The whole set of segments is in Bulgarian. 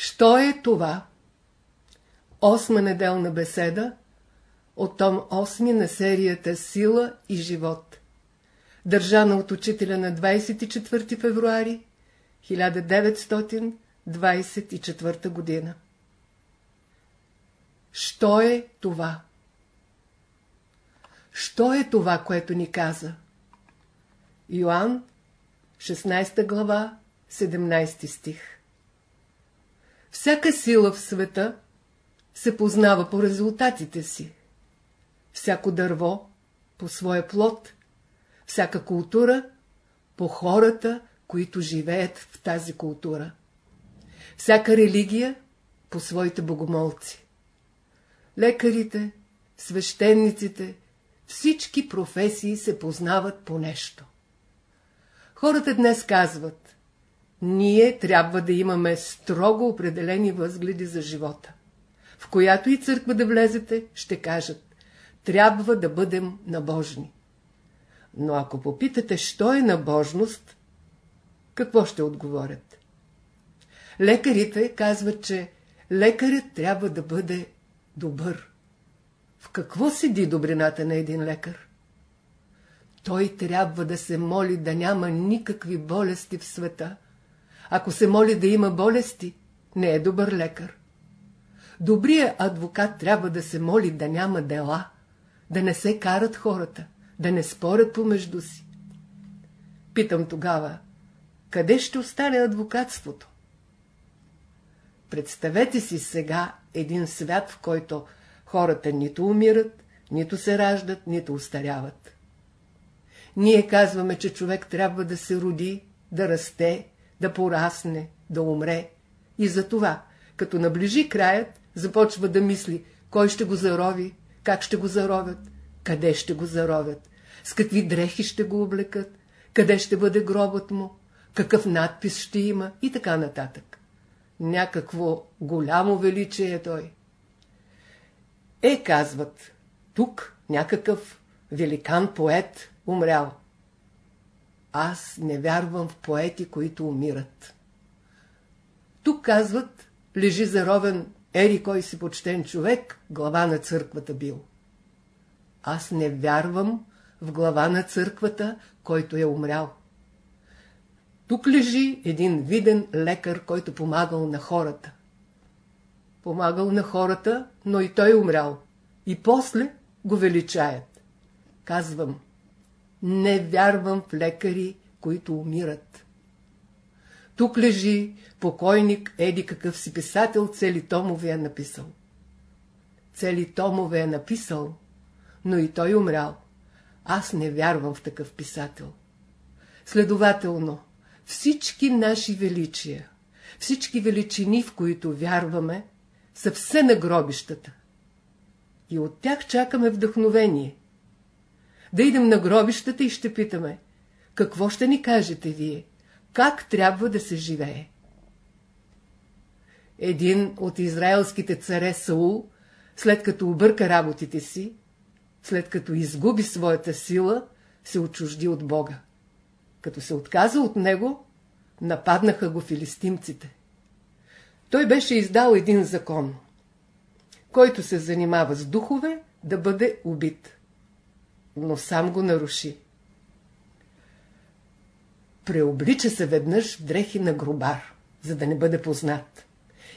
Що е това? Осма неделна беседа от том 8 на серията Сила и живот. Държана от учителя на 24 февруари 1924 година. Що е това? Що е това, което ни каза? Йоанн, 16 глава, 17 стих. Всяка сила в света се познава по резултатите си. Всяко дърво по своя плод, всяка култура по хората, които живеят в тази култура. Всяка религия по своите богомолци. Лекарите, свещениците, всички професии се познават по нещо. Хората днес казват, ние трябва да имаме строго определени възгледи за живота. В която и църква да влезете, ще кажат, трябва да бъдем набожни. Но ако попитате, що е набожност, какво ще отговорят? Лекарите казват, че лекарят трябва да бъде добър. В какво седи добрината на един лекар? Той трябва да се моли да няма никакви болести в света. Ако се моли да има болести, не е добър лекар. Добрият адвокат трябва да се моли да няма дела, да не се карат хората, да не спорят помежду си. Питам тогава, къде ще остане адвокатството? Представете си сега един свят, в който хората нито умират, нито се раждат, нито устаряват. Ние казваме, че човек трябва да се роди, да расте, да порасне, да умре. И за това, като наближи краят, започва да мисли, кой ще го зарови, как ще го заровят, къде ще го заровят, с какви дрехи ще го облекат, къде ще бъде гробът му, какъв надпис ще има и така нататък. Някакво голямо величие е той. Е, казват, тук някакъв великан поет умрял. Аз не вярвам в поети, които умират. Тук казват, лежи заровен ери кой си почтен човек, глава на църквата бил. Аз не вярвам в глава на църквата, който е умрял. Тук лежи един виден лекар, който помагал на хората. Помагал на хората, но и той умрял. И после го величаят. Казвам, не вярвам в лекари, които умират. Тук лежи покойник, еди какъв си писател, цели томове е написал. Цели томове е написал, но и той умрял. Аз не вярвам в такъв писател. Следователно, всички наши величия, всички величини, в които вярваме, са все на гробищата. И от тях чакаме вдъхновение. Да идем на гробищата и ще питаме, какво ще ни кажете вие? Как трябва да се живее? Един от израелските царе Саул, след като обърка работите си, след като изгуби своята сила, се отчужди от Бога. Като се отказа от него, нападнаха го филистимците. Той беше издал един закон, който се занимава с духове, да бъде убит. Но сам го наруши. Преоблича се веднъж в дрехи на грубар, за да не бъде познат.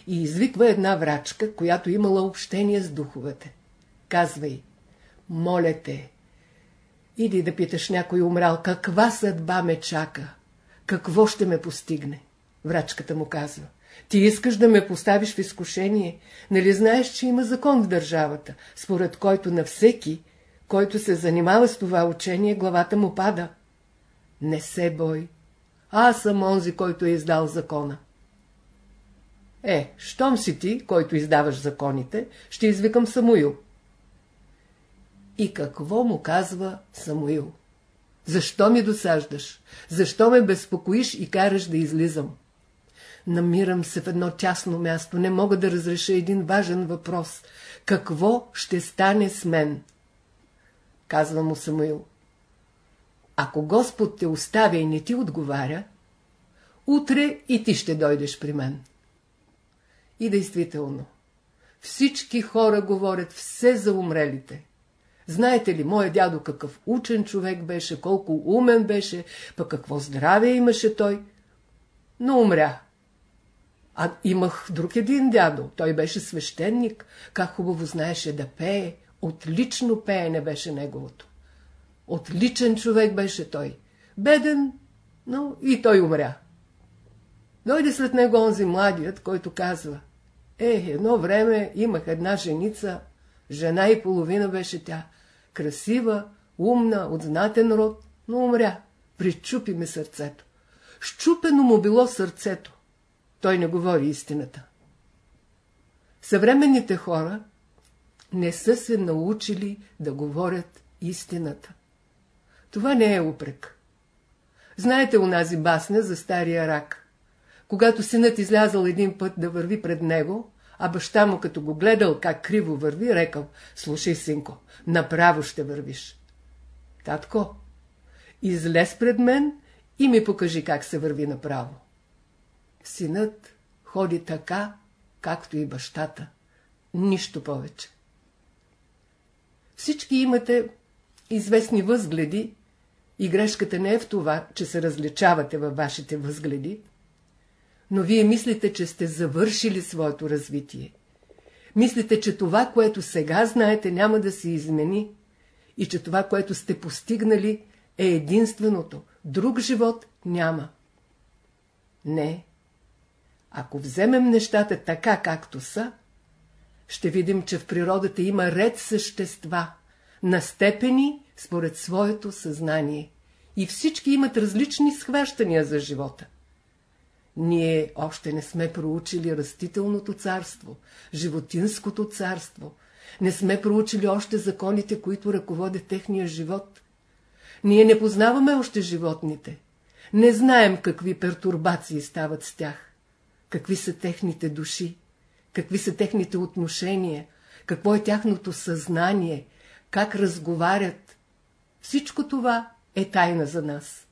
И извиква една врачка, която имала общение с духовете. Казва й, моля те, иди да питаш някой умрал, каква съдба ме чака, какво ще ме постигне. Врачката му казва, ти искаш да ме поставиш в изкушение, нали знаеш, че има закон в държавата, според който на всеки, който се занимава с това учение, главата му пада. Не се бой, аз съм онзи, който е издал закона. Е, щом си ти, който издаваш законите, ще извикам Самуил. И какво му казва Самуил? Защо ми досаждаш? Защо ме безпокоиш и караш да излизам? Намирам се в едно тясно място, не мога да разреша един важен въпрос. Какво ще стане с мен? Казва му Самуил. Ако Господ те оставя и не ти отговаря, утре и ти ще дойдеш при мен. И действително, всички хора говорят все за умрелите. Знаете ли, моя дядо какъв учен човек беше, колко умен беше, пък какво здраве имаше той. Но умря. А имах друг един дядо, той беше свещеник, как хубаво знаеше да пее, отлично пеене беше неговото. Отличен човек беше той. Беден, но и той умря. Дойде след него онзи младият, който казва, е, едно време имах една женица, жена и половина беше тя, красива, умна, от знатен род, но умря. Причупи ме сърцето. Щупено му било сърцето. Той не говори истината. Съвременните хора не са се научили да говорят истината. Това не е упрек. Знаете унази басня за стария рак. Когато синът излязал един път да върви пред него, а баща му като го гледал как криво върви, рекал, слушай, синко, направо ще вървиш. Татко, излез пред мен и ми покажи как се върви направо. Синът ходи така, както и бащата. Нищо повече. Всички имате известни възгледи и грешката не е в това, че се различавате във вашите възгледи, но вие мислите, че сте завършили своето развитие. Мислите, че това, което сега знаете, няма да се измени и че това, което сте постигнали, е единственото. Друг живот няма. Не. Ако вземем нещата така, както са, ще видим, че в природата има ред същества, на степени според своето съзнание. И всички имат различни схващания за живота. Ние още не сме проучили растителното царство, животинското царство. Не сме проучили още законите, които ръководят техния живот. Ние не познаваме още животните. Не знаем какви пертурбации стават с тях. Какви са техните души, какви са техните отношения, какво е тяхното съзнание, как разговарят. Всичко това е тайна за нас.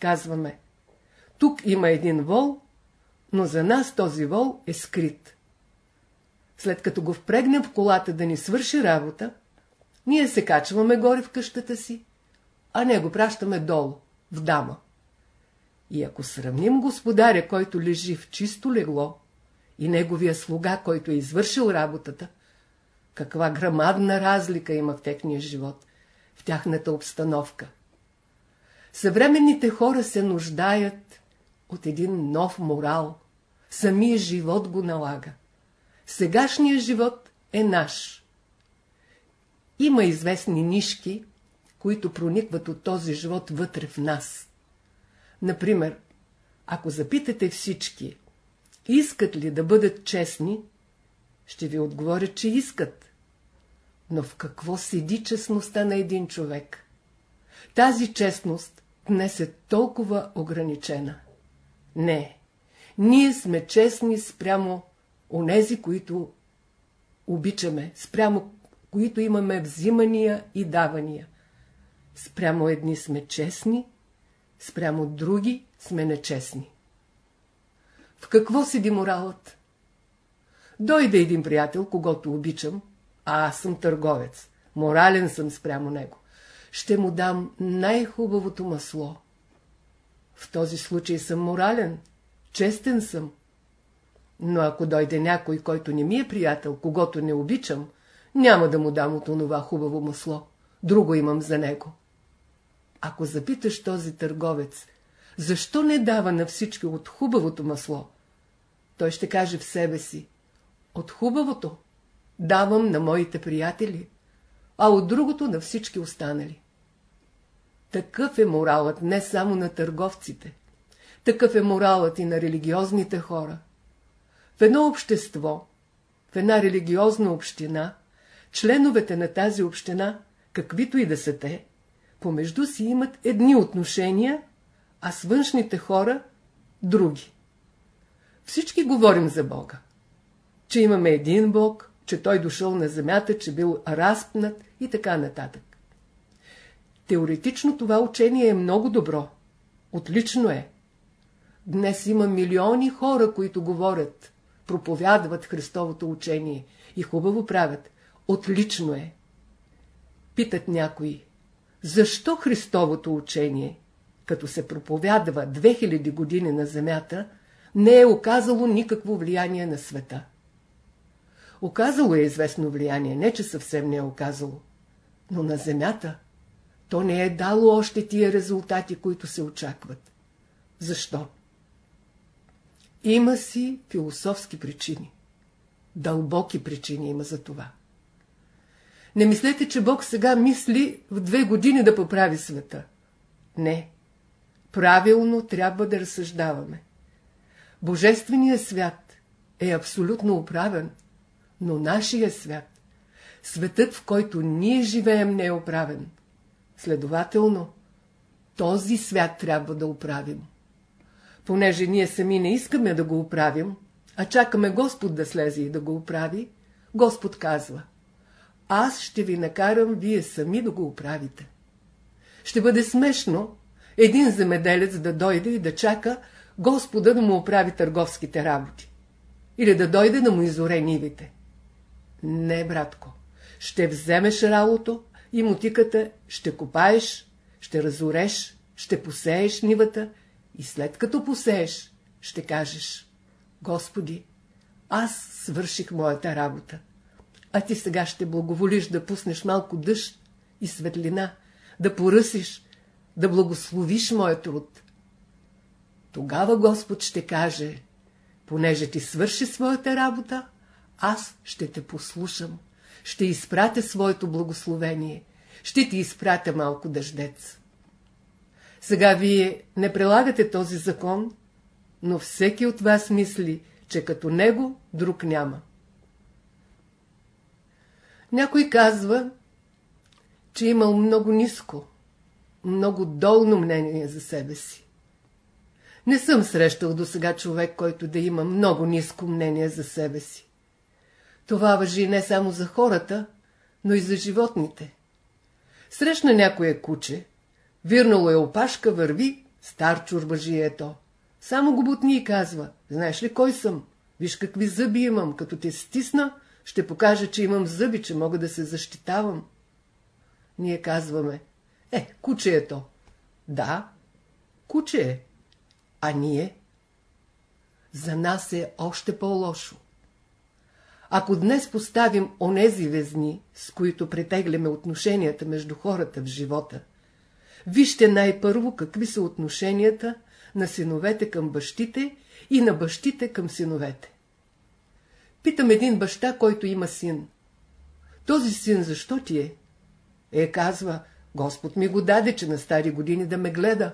Казваме, тук има един вол, но за нас този вол е скрит. След като го впрегнем в колата да ни свърши работа, ние се качваме горе в къщата си, а не го пращаме долу, в дама. И ако сравним господаря, който лежи в чисто легло, и неговия слуга, който е извършил работата, каква грамадна разлика има в техния живот, в тяхната обстановка. Съвременните хора се нуждаят от един нов морал. Самия живот го налага. Сегашният живот е наш. Има известни нишки, които проникват от този живот вътре в нас. Например, ако запитате всички, искат ли да бъдат честни, ще ви отговоря, че искат. Но в какво седи честността на един човек? Тази честност днес е толкова ограничена. Не, ние сме честни спрямо онези, които обичаме, спрямо които имаме взимания и давания. Спрямо едни сме честни, спрямо други сме нечестни. В какво седи моралът? Дойде един приятел, когато обичам, а аз съм търговец. Морален съм спрямо него. Ще му дам най-хубавото масло. В този случай съм морален, честен съм. Но ако дойде някой, който не ми е приятел, когато не обичам, няма да му дам от онова хубаво масло. Друго имам за него. Ако запиташ този търговец, защо не дава на всички от хубавото масло? Той ще каже в себе си, от хубавото давам на моите приятели, а от другото на всички останали. Такъв е моралът не само на търговците. Такъв е моралът и на религиозните хора. В едно общество, в една религиозна община, членовете на тази община, каквито и да са те, помежду си имат едни отношения, а с външните хора – други. Всички говорим за Бога. Че имаме един Бог, че Той дошъл на земята, че бил разпнат и така нататък. Теоретично това учение е много добро. Отлично е. Днес има милиони хора, които говорят, проповядват Христовото учение и хубаво правят. Отлично е. Питат някои, защо Христовото учение, като се проповядва 2000 години на земята, не е оказало никакво влияние на света? Оказало е известно влияние, не че съвсем не е оказало. Но на земята то не е дало още тия резултати, които се очакват. Защо? Има си философски причини. Дълбоки причини има за това. Не мислете, че Бог сега мисли в две години да поправи света. Не. Правилно трябва да разсъждаваме. Божественият свят е абсолютно управен, но нашия свят, светът, в който ние живеем, не е оправен. Следователно, този свят трябва да оправим. Понеже ние сами не искаме да го оправим, а чакаме Господ да слезе и да го оправи, Господ казва Аз ще ви накарам вие сами да го оправите. Ще бъде смешно един земеделец да дойде и да чака Господа да му оправи търговските работи. Или да дойде да му изоре нивите. Не, братко, ще вземеш ралото и мотиката, ще копаеш, ще разореш, ще посееш нивата и след като посееш, ще кажеш Господи, аз свърших моята работа, а ти сега ще благоволиш да пуснеш малко дъжд и светлина, да поръсиш, да благословиш моя труд. Тогава Господ ще каже, понеже ти свърши своята работа, аз ще те послушам, ще изпратя своето благословение, ще ти изпратя малко дъждец. Сега вие не прилагате този закон, но всеки от вас мисли, че като него друг няма. Някой казва, че имал много ниско, много долно мнение за себе си. Не съм срещал до сега човек, който да има много ниско мнение за себе си. Това въжи не само за хората, но и за животните. Срещна някое куче, вирнало е опашка, върви, стар чурбажи е то. Само го бутни и казва, знаеш ли кой съм? Виж какви зъби имам, като те стисна, ще покажа, че имам зъби, че мога да се защитавам. Ние казваме, е, куче е то. Да, куче е. А ние? За нас е още по-лошо. Ако днес поставим онези везни, с които претегляме отношенията между хората в живота, вижте най-първо какви са отношенията на синовете към бащите и на бащите към синовете. Питам един баща, който има син. Този син защо ти е? Е, казва, Господ ми го даде, че на стари години да ме гледа.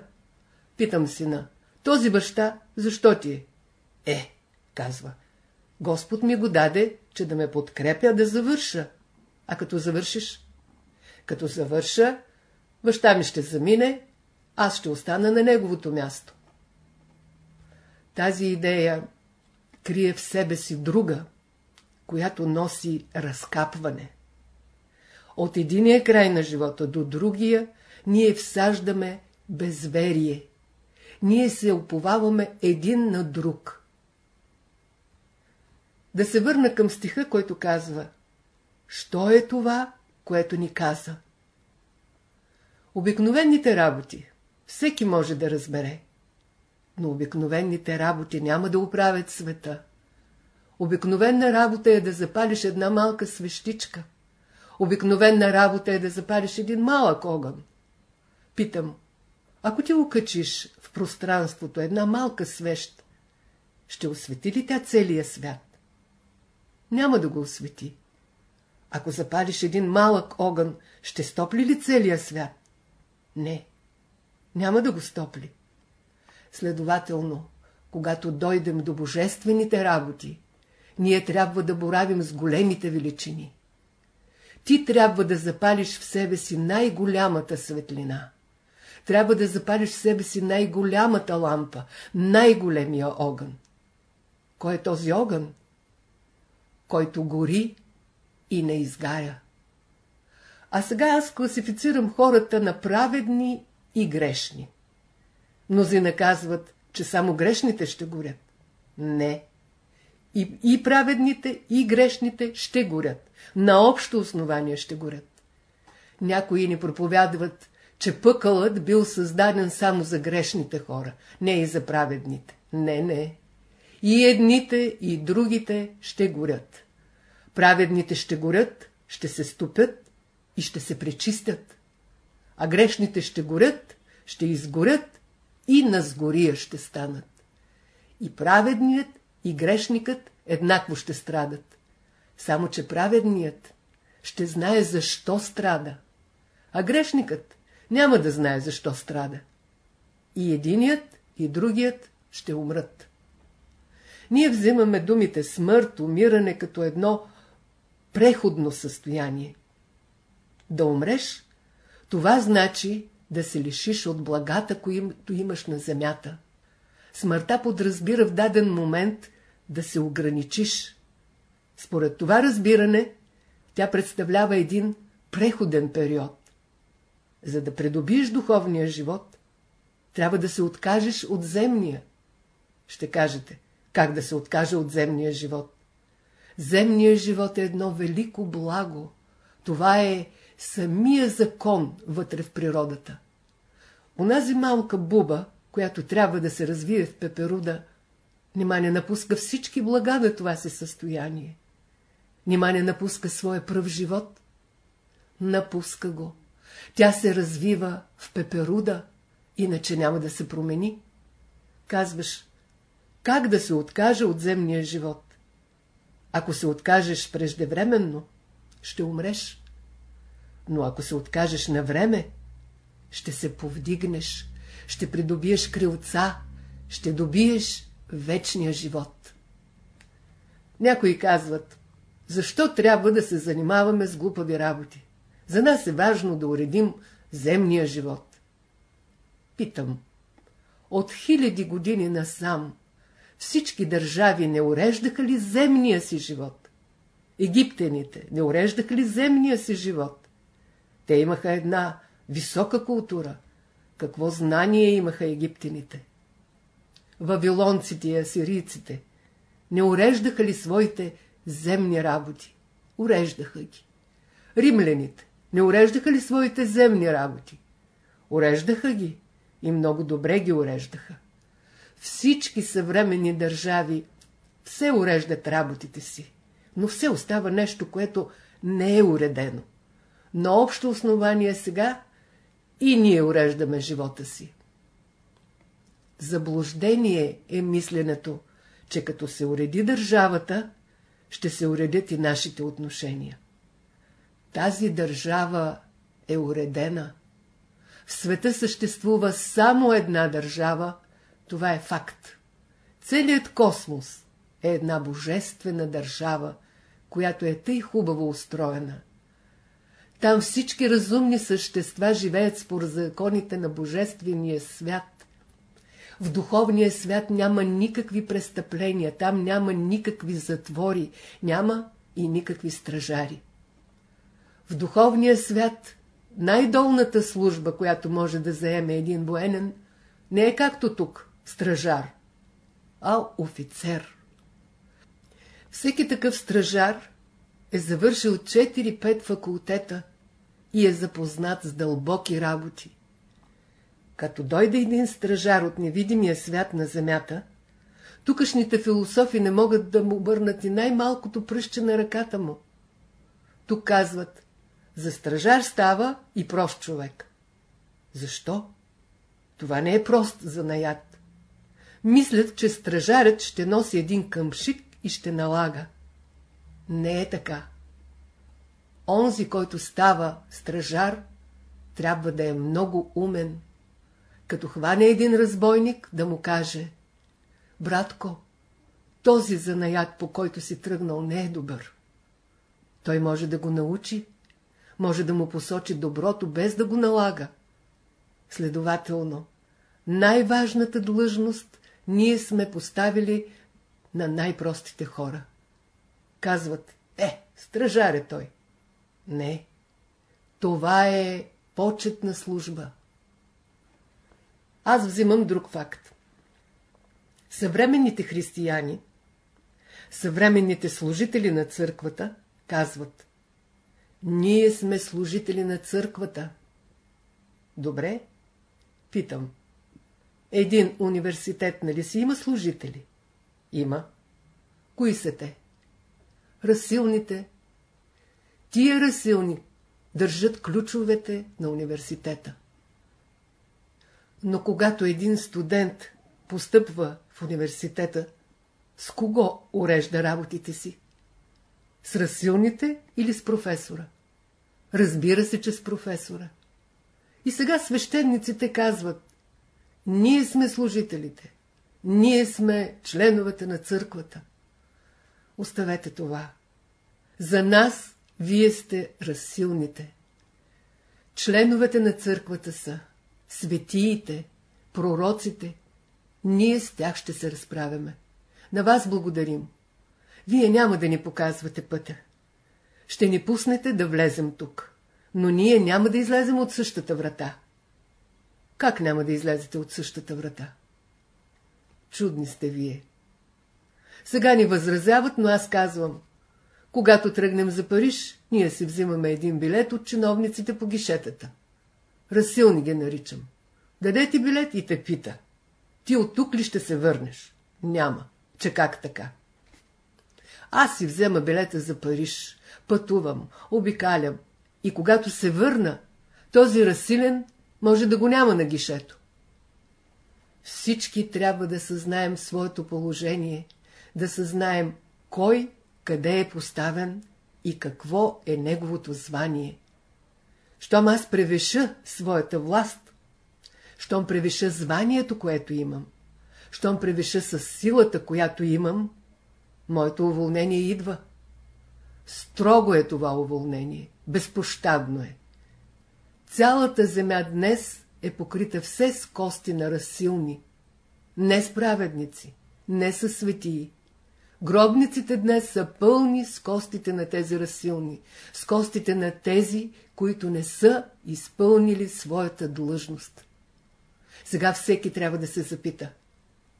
Питам сина, този баща защо ти е? Е, казва, Господ ми го даде, че да ме подкрепя да завърша. А като завършиш? Като завърша, баща ми ще замине, аз ще остана на неговото място. Тази идея крие в себе си друга, която носи разкапване. От единия край на живота до другия ние всаждаме безверие. Ние се оповаваме един на друг. Да се върна към стиха, който казва Що е това, което ни каза? Обикновените работи всеки може да разбере, но обикновените работи няма да оправят света. Обикновена работа е да запалиш една малка свещичка. Обикновена работа е да запалиш един малък огън. Питам, ако ти окачиш в пространството една малка свещ, ще освети ли тя целия свят? няма да го освети. Ако запалиш един малък огън, ще стопли ли целия свят? Не, няма да го стопли. Следователно, когато дойдем до божествените работи, ние трябва да боравим с големите величини. Ти трябва да запалиш в себе си най-голямата светлина. Трябва да запалиш в себе си най-голямата лампа, най-големия огън. Кой е този огън? който гори и не изгая. А сега аз класифицирам хората на праведни и грешни. Мнози наказват, че само грешните ще горят. Не. И, и праведните, и грешните ще горят. На общо основание ще горят. Някои ни проповядват, че пъкълът бил създаден само за грешните хора, не и за праведните. Не, не. И едните, и другите ще горят. Праведните ще горят, ще се ступят и ще се пречистят. А грешните ще горят, ще изгорят и на сгория ще станат. И праведният, и грешникът еднакво ще страдат. Само, че праведният ще знае защо страда, а грешникът няма да знае защо страда. И единият, и другият ще умрат. Ние взимаме думите смърт, умиране като едно преходно състояние. Да умреш, това значи да се лишиш от благата, които имаш на земята. Смъртта подразбира в даден момент да се ограничиш. Според това разбиране, тя представлява един преходен период. За да придобиеш духовния живот, трябва да се откажеш от земния. Ще кажете, как да се откаже от земния живот? Земният живот е едно велико благо. Това е самия закон вътре в природата. Онази малка буба, която трябва да се развие в пеперуда, нима не напуска всички блага на това си състояние. Нима не напуска своя пръв живот. Напуска го. Тя се развива в пеперуда, иначе няма да се промени. Казваш, как да се откаже от земния живот? Ако се откажеш преждевременно, ще умреш. Но ако се откажеш на време, ще се повдигнеш, ще придобиеш крилца, ще добиеш вечния живот. Някои казват, защо трябва да се занимаваме с глупави работи? За нас е важно да уредим земния живот. Питам, от хиляди години насам всички държави не уреждаха ли земния си живот? Египтяните не уреждаха ли земния си живот? Те имаха една висока култура. Какво знание имаха египтяните? Вавилонците и асирийците не уреждаха ли своите земни работи? Уреждаха ги. Римляните не уреждаха ли своите земни работи? Уреждаха ги и много добре ги уреждаха. Всички съвременни държави все уреждат работите си, но все остава нещо, което не е уредено. На общо основание сега и ние уреждаме живота си. Заблуждение е мисленето, че като се уреди държавата, ще се уредят и нашите отношения. Тази държава е уредена. В света съществува само една държава, това е факт. Целият космос е една божествена държава, която е тъй хубаво устроена. Там всички разумни същества живеят според законите на божествения свят. В духовния свят няма никакви престъпления, там няма никакви затвори, няма и никакви стражари. В духовния свят най-долната служба, която може да заеме един военен, не е както тук, стражар, а офицер. Всеки такъв стражар е завършил 4-5 факултета и е запознат с дълбоки работи. Като дойде един стражар от невидимия свят на земята, тукашните философи не могат да му обърнат и най-малкото пръще на ръката му. Тук казват, за стражар става и прост човек. Защо? Това не е прост занаят. Мислят, че стражарят ще носи един къмшик и ще налага. Не е така. Онзи, който става стражар, трябва да е много умен. Като хване един разбойник, да му каже Братко, този занаят, по който си тръгнал, не е добър. Той може да го научи, може да му посочи доброто, без да го налага. Следователно, най-важната длъжност ние сме поставили на най-простите хора. Казват, е, стражар е той. Не, това е почетна служба. Аз взимам друг факт. Съвременните християни Съвременните служители на църквата казват Ние сме служители на църквата. Добре? Питам. Един университет нали си има служители? Има. Кои са те? Разсилните. Тия разсилни държат ключовете на университета. Но когато един студент постъпва в университета, с кого урежда работите си? С разсилните или с професора? Разбира се, че с професора. И сега свещениците казват, ние сме служителите, ние сме членовете на църквата. Оставете това. За нас вие сте разсилните. Членовете на църквата са светиите, пророците. Ние с тях ще се разправяме. На вас благодарим. Вие няма да ни показвате пътя. Ще ни пуснете да влезем тук. Но ние няма да излезем от същата врата. Как няма да излезете от същата врата? Чудни сте вие. Сега ни възразяват, но аз казвам. Когато тръгнем за Париж, ние си взимаме един билет от чиновниците по гишетата. Разсилни ги наричам. Даде ти билет и те пита. Ти от тук ли ще се върнеш? Няма. Че как така? Аз си взема билета за Париж, пътувам, обикалям и когато се върна, този разсилен може да го няма на гишето. Всички трябва да съзнаем своето положение, да съзнаем кой къде е поставен и какво е неговото звание. Щом аз превеша своята власт, щом превеша званието, което имам, щом превеша с силата, която имам, моето уволнение идва. Строго е това уволнение, безпощадно е. Цялата земя днес е покрита все с кости на разсилни, не с праведници, не с светии. Гробниците днес са пълни с костите на тези разсилни, с костите на тези, които не са изпълнили своята длъжност. Сега всеки трябва да се запита.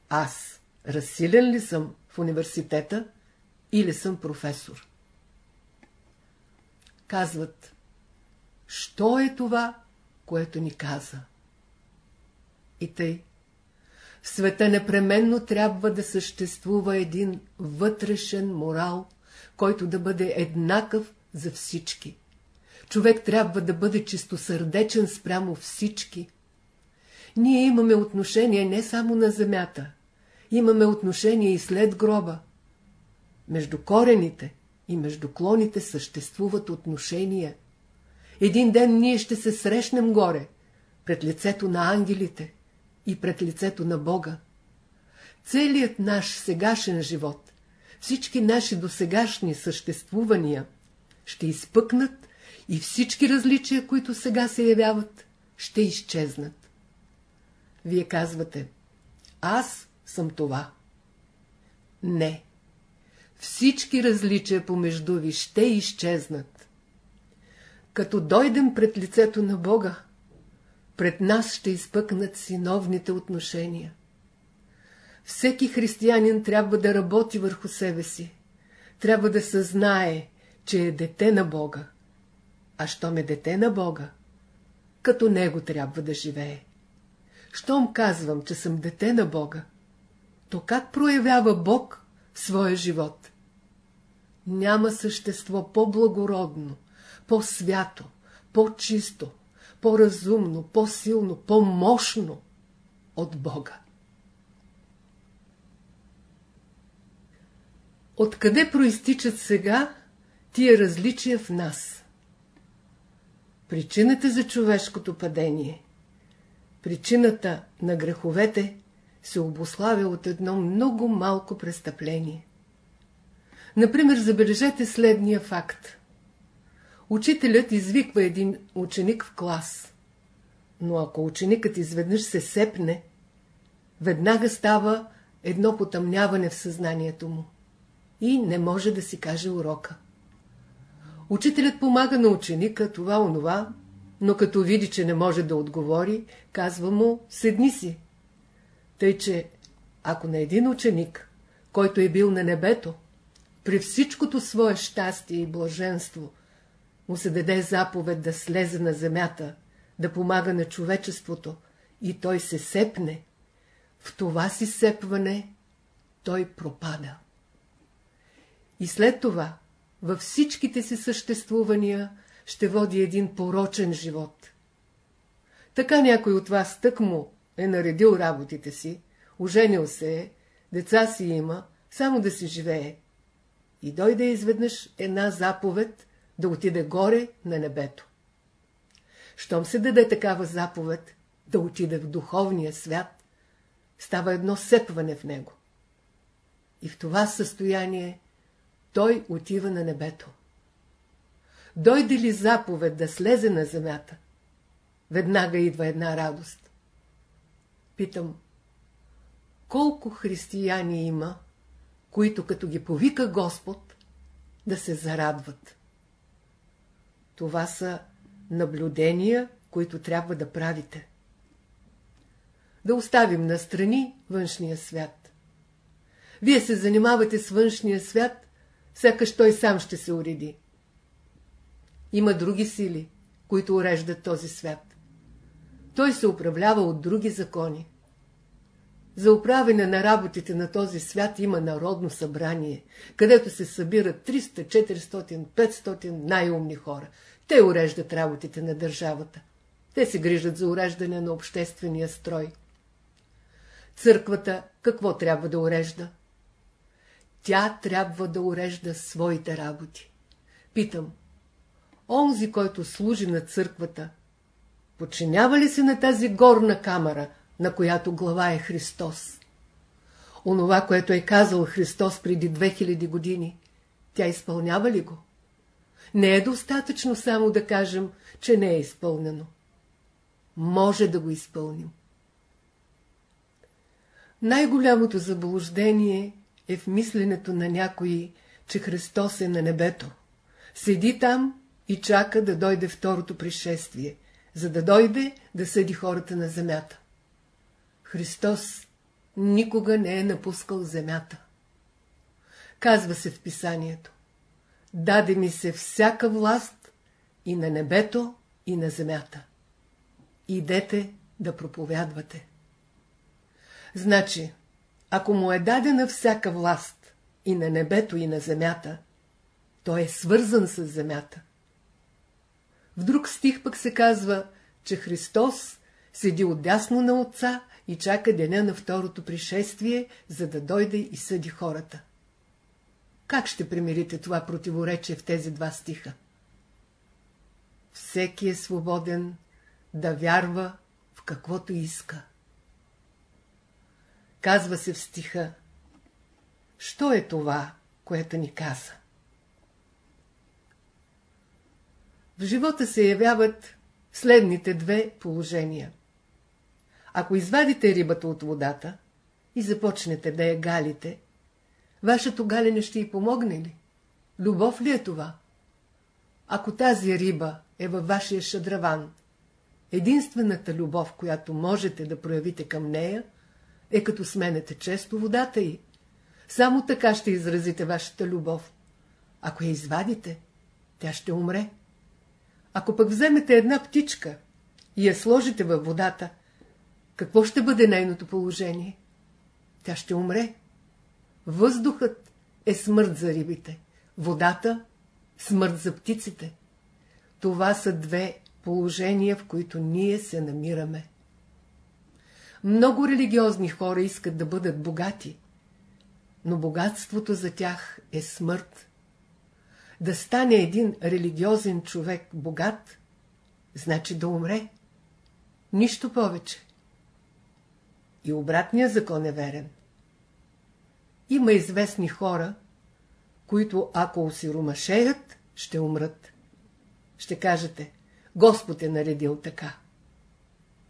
Аз разсилен ли съм в университета или съм професор? Казват, що е това, което ни каза? И тъй, в света непременно трябва да съществува един вътрешен морал, който да бъде еднакъв за всички. Човек трябва да бъде чистосърдечен спрямо всички. Ние имаме отношение не само на земята, имаме отношение и след гроба. Между корените и между клоните съществуват отношения. Един ден ние ще се срещнем горе, пред лицето на ангелите и пред лицето на Бога. Целият наш сегашен живот, всички наши досегашни съществувания ще изпъкнат и всички различия, които сега се явяват, ще изчезнат. Вие казвате, аз съм това. Не. Всички различия помежду ви ще изчезнат. Като дойдем пред лицето на Бога, пред нас ще изпъкнат синовните отношения. Всеки християнин трябва да работи върху себе си. Трябва да съзнае, че е дете на Бога. А щом е дете на Бога, като Него трябва да живее. Щом казвам, че съм дете на Бога, то как проявява Бог своя живот? Няма същество по-благородно, по-свято, по-чисто, по-разумно, по-силно, по-мощно от Бога. Откъде проистичат сега тия различия в нас? Причината за човешкото падение, причината на греховете се обославя от едно много малко престъпление. Например, забележете следния факт. Учителят извиква един ученик в клас. Но ако ученикът изведнъж се сепне, веднага става едно потъмняване в съзнанието му и не може да си каже урока. Учителят помага на ученика това, онова, но като види, че не може да отговори, казва му, седни си. Тъй, че ако на един ученик, който е бил на небето, при всичкото свое щастие и блаженство, му се даде заповед да слезе на земята, да помага на човечеството, и той се сепне, в това си сепване той пропада. И след това, във всичките си съществувания, ще води един порочен живот. Така някой от вас тък му е наредил работите си, оженил се е, деца си има, само да си живее. И дойде изведнъж една заповед да отиде горе на небето. Щом се даде такава заповед да отиде в духовния свят, става едно сепване в него. И в това състояние той отива на небето. Дойде ли заповед да слезе на земята, веднага идва една радост. Питам, колко християни има, които като ги повика Господ, да се зарадват. Това са наблюдения, които трябва да правите. Да оставим на страни външния свят. Вие се занимавате с външния свят, сякаш той сам ще се уреди. Има други сили, които уреждат този свят. Той се управлява от други закони. За управене на работите на този свят има народно събрание, където се събират 300, 400, 500 най-умни хора. Те уреждат работите на държавата. Те се грижат за уреждане на обществения строй. Църквата какво трябва да урежда? Тя трябва да урежда своите работи. Питам, онзи, който служи на църквата, подчинява ли се на тази горна камера, на която глава е Христос? Онова, което е казал Христос преди 2000 години, тя изпълнява ли го? Не е достатъчно само да кажем, че не е изпълнено. Може да го изпълним. Най-голямото заблуждение е в мисленето на някои, че Христос е на небето. Седи там и чака да дойде второто пришествие, за да дойде да съди хората на земята. Христос никога не е напускал земята. Казва се в писанието. Даде ми се всяка власт и на небето, и на земята. Идете да проповядвате. Значи, ако му е дадена всяка власт и на небето, и на земята, той е свързан с земята. В друг стих пък се казва, че Христос седи отдясно на Отца и чака деня на второто пришествие, за да дойде и съди хората. Как ще примирите това противоречие в тези два стиха? Всеки е свободен да вярва в каквото иска. Казва се в стиха, що е това, което ни каза? В живота се явяват следните две положения. Ако извадите рибата от водата и започнете да я галите, вашето галене ще й помогне ли? Любов ли е това? Ако тази риба е във вашия шадраван, единствената любов, която можете да проявите към нея, е като сменете често водата й. Само така ще изразите вашата любов. Ако я извадите, тя ще умре. Ако пък вземете една птичка и я сложите във водата, какво ще бъде нейното положение? Тя ще умре. Въздухът е смърт за рибите, водата – смърт за птиците. Това са две положения, в които ние се намираме. Много религиозни хора искат да бъдат богати, но богатството за тях е смърт. Да стане един религиозен човек богат, значи да умре. Нищо повече. И обратният закон е верен. Има известни хора, които ако осиромашеят, ще умрат. Ще кажете, Господ е наредил така.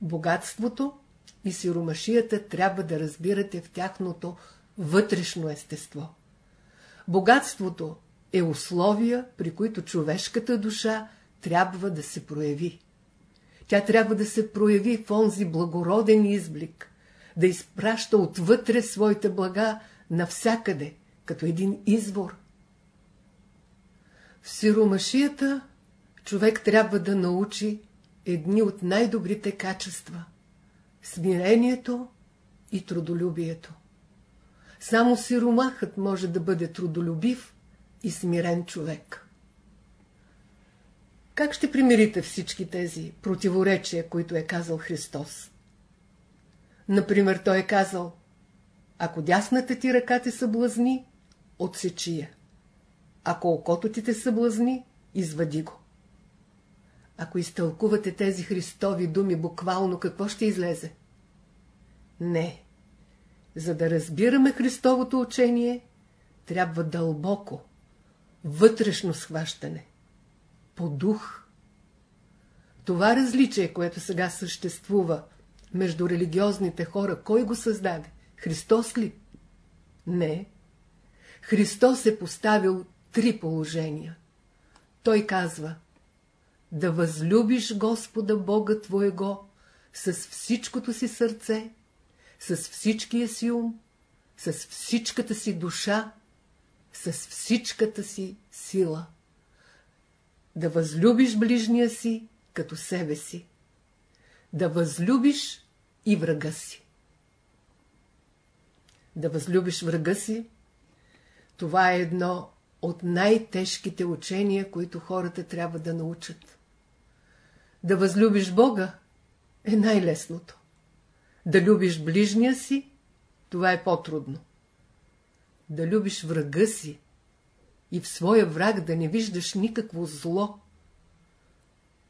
Богатството и сиромашията трябва да разбирате в тяхното вътрешно естество. Богатството е условия, при които човешката душа трябва да се прояви. Тя трябва да се прояви в онзи благороден изблик, да изпраща отвътре своите блага навсякъде, като един извор, В сиромашията човек трябва да научи едни от най-добрите качества – смирението и трудолюбието. Само сиромахът може да бъде трудолюбив и смирен човек. Как ще примирите всички тези противоречия, които е казал Христос? Например, той е казал, ако дясната ти ръка те съблазни, отсечи я. Ако окото ти те съблазни, извади го. Ако изтълкувате тези Христови думи буквално, какво ще излезе? Не. За да разбираме Христовото учение, трябва дълбоко, вътрешно схващане. По дух. Това различие, което сега съществува между религиозните хора, кой го създаде? Христос ли? Не. Христос е поставил три положения. Той казва да възлюбиш Господа Бога Твоего с всичкото си сърце, с всичкия си ум, с всичката си душа, с всичката си сила. Да възлюбиш ближния си като себе си. Да възлюбиш и врага си. Да възлюбиш врага си, това е едно от най-тежките учения, които хората трябва да научат. Да възлюбиш Бога е най-лесното. Да любиш ближния си, това е по-трудно. Да любиш врага си и в своя враг да не виждаш никакво зло,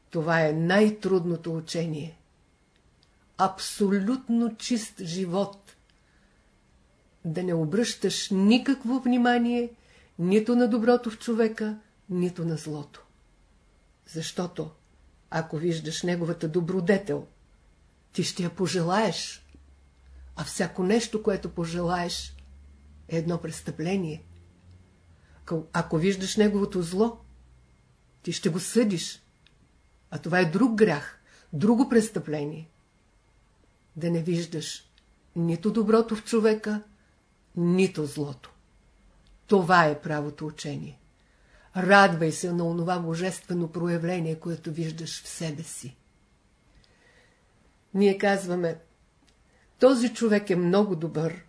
това е най-трудното учение. Абсолютно чист живот. Да не обръщаш никакво внимание нито на доброто в човека, нито на злото. Защото ако виждаш неговата добродетел, ти ще я пожелаеш. А всяко нещо, което пожелаеш, е едно престъпление. Ако виждаш неговото зло, ти ще го съдиш. А това е друг грях, друго престъпление. Да не виждаш нито доброто в човека, нито злото. Това е правото учение. Радвай се на онова божествено проявление, което виждаш в себе си. Ние казваме, този човек е много добър,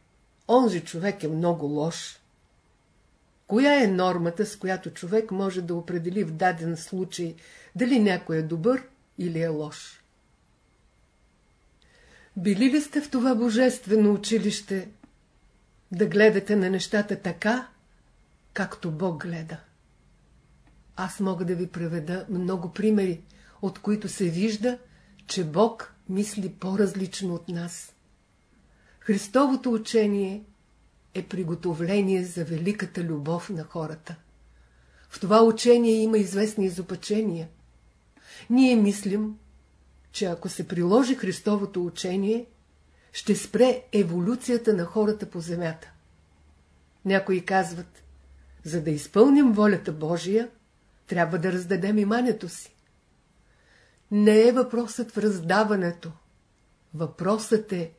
онзи човек е много лош. Коя е нормата, с която човек може да определи в даден случай, дали някой е добър или е лош? Били ли сте в това божествено училище да гледате на нещата така, както Бог гледа? Аз мога да ви преведа много примери, от които се вижда, че Бог мисли по-различно от нас. Христовото учение е приготовление за великата любов на хората. В това учение има известни изопачения. Ние мислим, че ако се приложи Христовото учение, ще спре еволюцията на хората по земята. Някои казват, за да изпълним волята Божия, трябва да раздадем имането си. Не е въпросът в раздаването. Въпросът е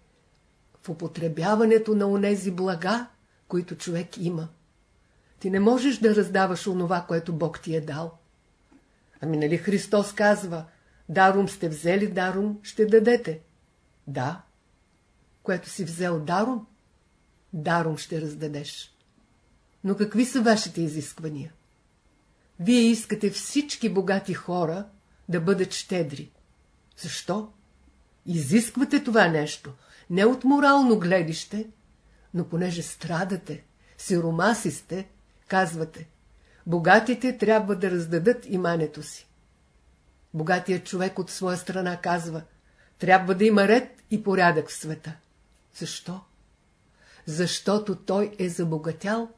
в употребяването на онези блага, които човек има. Ти не можеш да раздаваш онова, което Бог ти е дал. Ами нали Христос казва, даром сте взели, даром ще дадете. Да, което си взел даром, даром ще раздадеш. Но какви са вашите изисквания? Вие искате всички богати хора да бъдат щедри. Защо? Изисквате това нещо, не от морално гледище, но понеже страдате, сиромаси сте, казвате, богатите трябва да раздадат имането си. Богатият човек от своя страна казва, трябва да има ред и порядък в света. Защо? Защото той е забогатял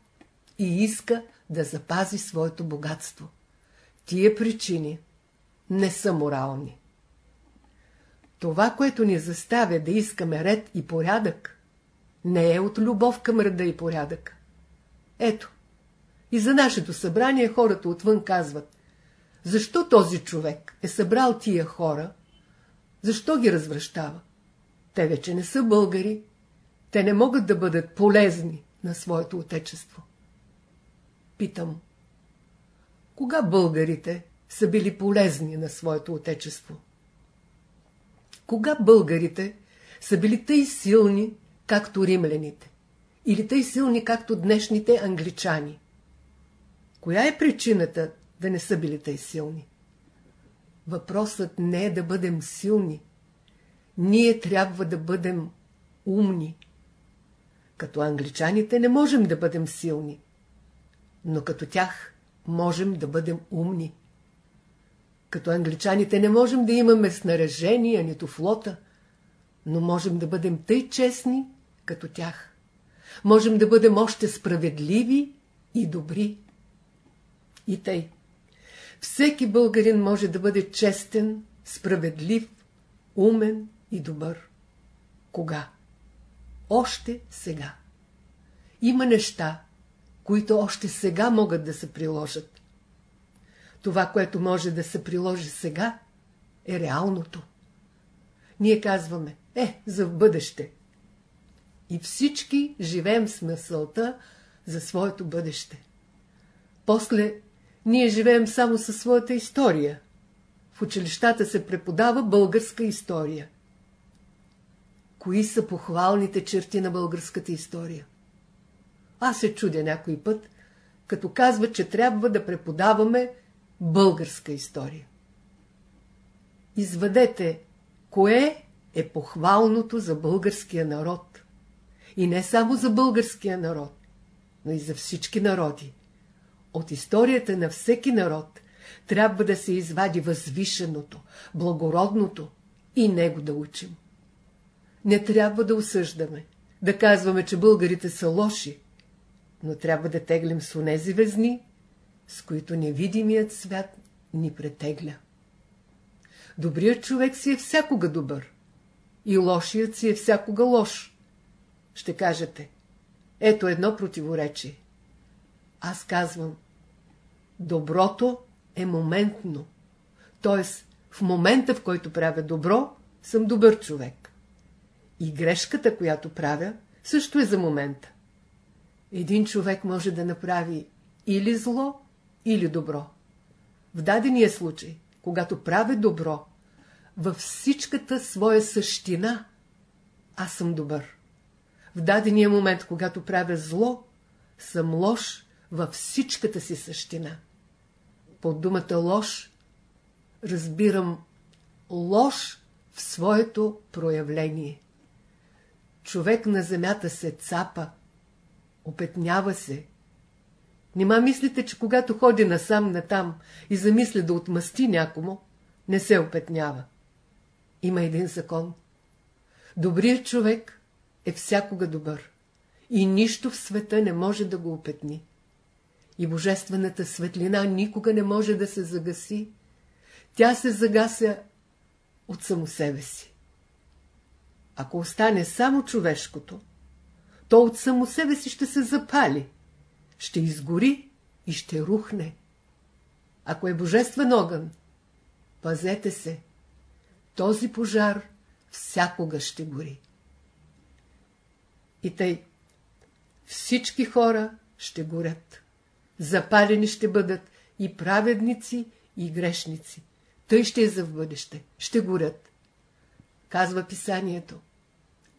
и иска да запази своето богатство. Тия причини не са морални. Това, което ни заставя да искаме ред и порядък, не е от любов към реда и порядък. Ето, и за нашето събрание хората отвън казват, защо този човек е събрал тия хора, защо ги развръщава? Те вече не са българи, те не могат да бъдат полезни на своето отечество. Питам, Кога българите са били полезни на своето отечество? Кога българите са били тъй силни, както римляните? Или тъй силни, както днешните англичани? Коя е причината да не са били тъй силни? Въпросът не е да бъдем силни. Ние трябва да бъдем умни. Като англичаните не можем да бъдем силни, но като тях можем да бъдем умни. Като англичаните не можем да имаме снаряжение, нито флота, но можем да бъдем тъй честни, като тях. Можем да бъдем още справедливи и добри. И тъй. Всеки българин може да бъде честен, справедлив, умен и добър. Кога? Още сега. Има неща, които още сега могат да се приложат. Това, което може да се приложи сега, е реалното. Ние казваме, е, за в бъдеще. И всички живеем с мисълта за своето бъдеще. После ние живеем само със своята история. В училищата се преподава българска история. Кои са похвалните черти на българската история? Аз се чудя някой път, като казва, че трябва да преподаваме българска история. Извадете, кое е похвалното за българския народ. И не само за българския народ, но и за всички народи. От историята на всеки народ трябва да се извади възвишеното, благородното и него да учим. Не трябва да осъждаме, да казваме, че българите са лоши, но трябва да теглим с онези везни, с които невидимият свят ни претегля. Добрият човек си е всякога добър и лошият си е всякога лош. Ще кажете, ето едно противоречие. Аз казвам, доброто е моментно, т.е. в момента, в който правя добро, съм добър човек. И грешката, която правя, също е за момента. Един човек може да направи или зло, или добро. В дадения случай, когато правя добро, във всичката своя същина, аз съм добър. В дадения момент, когато правя зло, съм лош във всичката си същина. Под думата лош разбирам лош в своето проявление. Човек на земята се цапа, опетнява се. Нима мислите, че когато ходи насам-натам и замисля да отмъсти някому, не се опетнява. Има един закон. Добрият човек е всякога добър и нищо в света не може да го опетни. И божествената светлина никога не може да се загаси. Тя се загася от само себе си. Ако остане само човешкото, то от само себе си ще се запали, ще изгори и ще рухне. Ако е божествен огън, пазете се, този пожар всякога ще гори. И тъй, всички хора ще горят. Запалени ще бъдат и праведници, и грешници. Тъй ще е за в бъдеще. Ще горят. Казва писанието.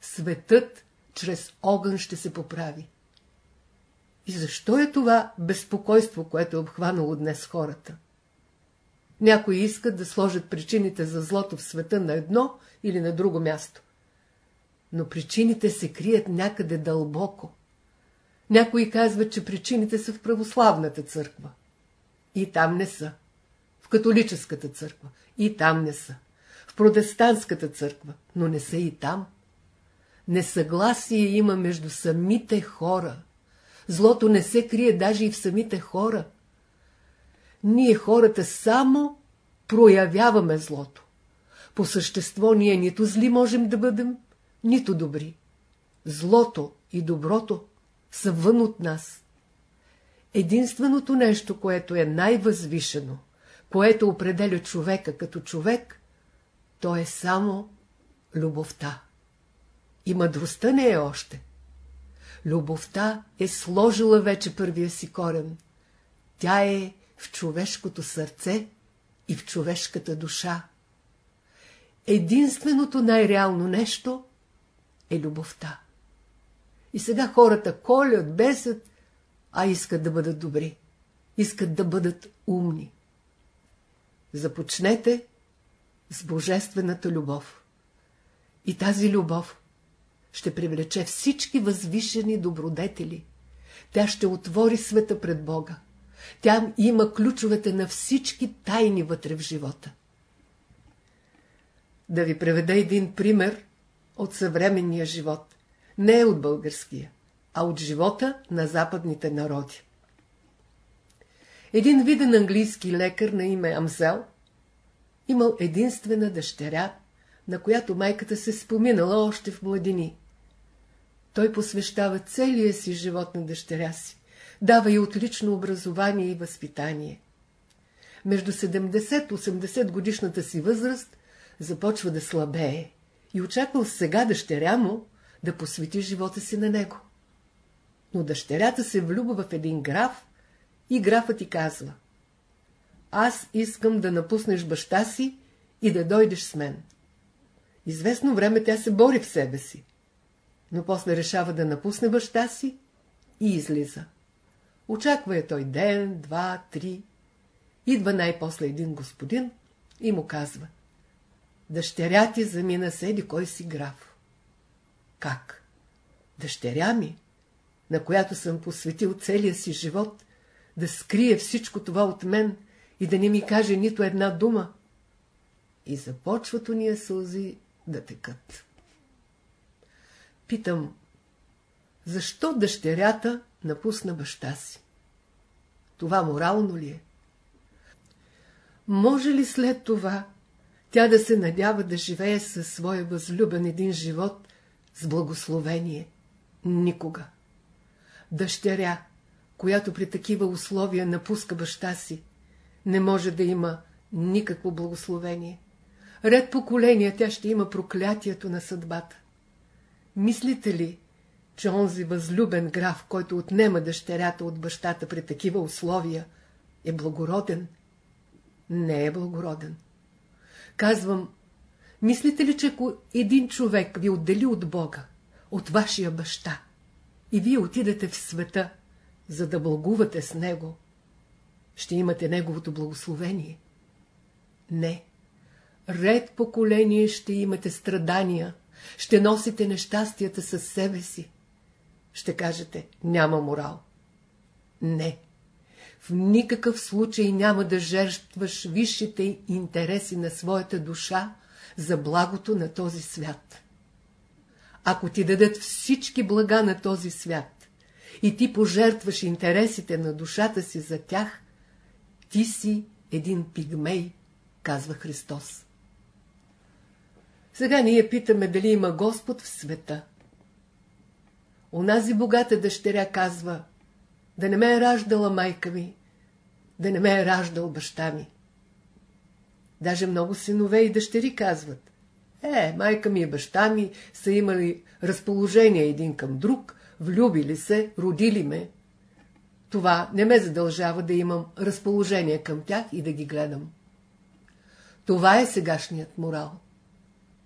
Светът чрез огън ще се поправи. И защо е това безпокойство, което е обхванало днес хората? Някои искат да сложат причините за злото в света на едно или на друго място. Но причините се крият някъде дълбоко. Някои казват, че причините са в православната църква. И там не са. В католическата църква. И там не са. В протестантската църква. Но не са и там. Несъгласие има между самите хора. Злото не се крие даже и в самите хора. Ние хората само проявяваме злото. По същество ние нито зли можем да бъдем, нито добри. Злото и доброто са вън от нас. Единственото нещо, което е най-възвишено, което определя човека като човек, то е само любовта. И мъдростта не е още. Любовта е сложила вече първия си корен. Тя е в човешкото сърце и в човешката душа. Единственото най-реално нещо е любовта. И сега хората колят, бесят, а искат да бъдат добри. Искат да бъдат умни. Започнете с божествената любов. И тази любов ще привлече всички възвишени добродетели. Тя ще отвори света пред Бога. Тя има ключовете на всички тайни вътре в живота. Да ви преведа един пример от съвременния живот. Не от българския, а от живота на западните народи. Един виден английски лекар на име Амзел имал единствена дъщеря, на която майката се споминала още в младини. Той посвещава целия си живот на дъщеря си, дава и отлично образование и възпитание. Между 70-80 годишната си възраст започва да слабее и очаквал сега дъщеря му да посвети живота си на него. Но дъщерята се влюбва в един граф и графът ти казва Аз искам да напуснеш баща си и да дойдеш с мен. Известно време тя се бори в себе си, но после решава да напусне баща си и излиза. Очаква я той ден, два, три. Идва най-после един господин и му казва Дъщеря ти замина седи кой си граф. Как? Дъщеря ми, на която съм посветил целия си живот, да скрие всичко това от мен и да не ми каже нито една дума. И започват уния сълзи да текат. Питам, защо дъщерята напусна баща си? Това морално ли е? Може ли след това тя да се надява да живее със своя възлюбен един живот с благословение? Никога. Дъщеря, която при такива условия напуска баща си, не може да има никакво благословение. Ред поколения тя ще има проклятието на съдбата. Мислите ли, че онзи възлюбен граф, който отнема дъщерята от бащата при такива условия, е благороден? Не е благороден. Казвам, мислите ли, че ако един човек ви отдели от Бога, от вашия баща, и вие отидете в света, за да благувате с него, ще имате неговото благословение? Не. Ред поколение ще имате страдания, ще носите нещастията със себе си. Ще кажете, няма морал. Не. В никакъв случай няма да жертваш висшите интереси на своята душа за благото на този свят. Ако ти дадат всички блага на този свят и ти пожертваш интересите на душата си за тях, ти си един пигмей, казва Христос. Сега ние питаме дали има Господ в света. Онази богата дъщеря казва, да не ме е раждала майка ми, да не ме е раждал баща ми. Даже много синове и дъщери казват, е, майка ми и баща ми са имали разположение един към друг, влюбили се, родили ме. Това не ме задължава да имам разположение към тях и да ги гледам. Това е сегашният морал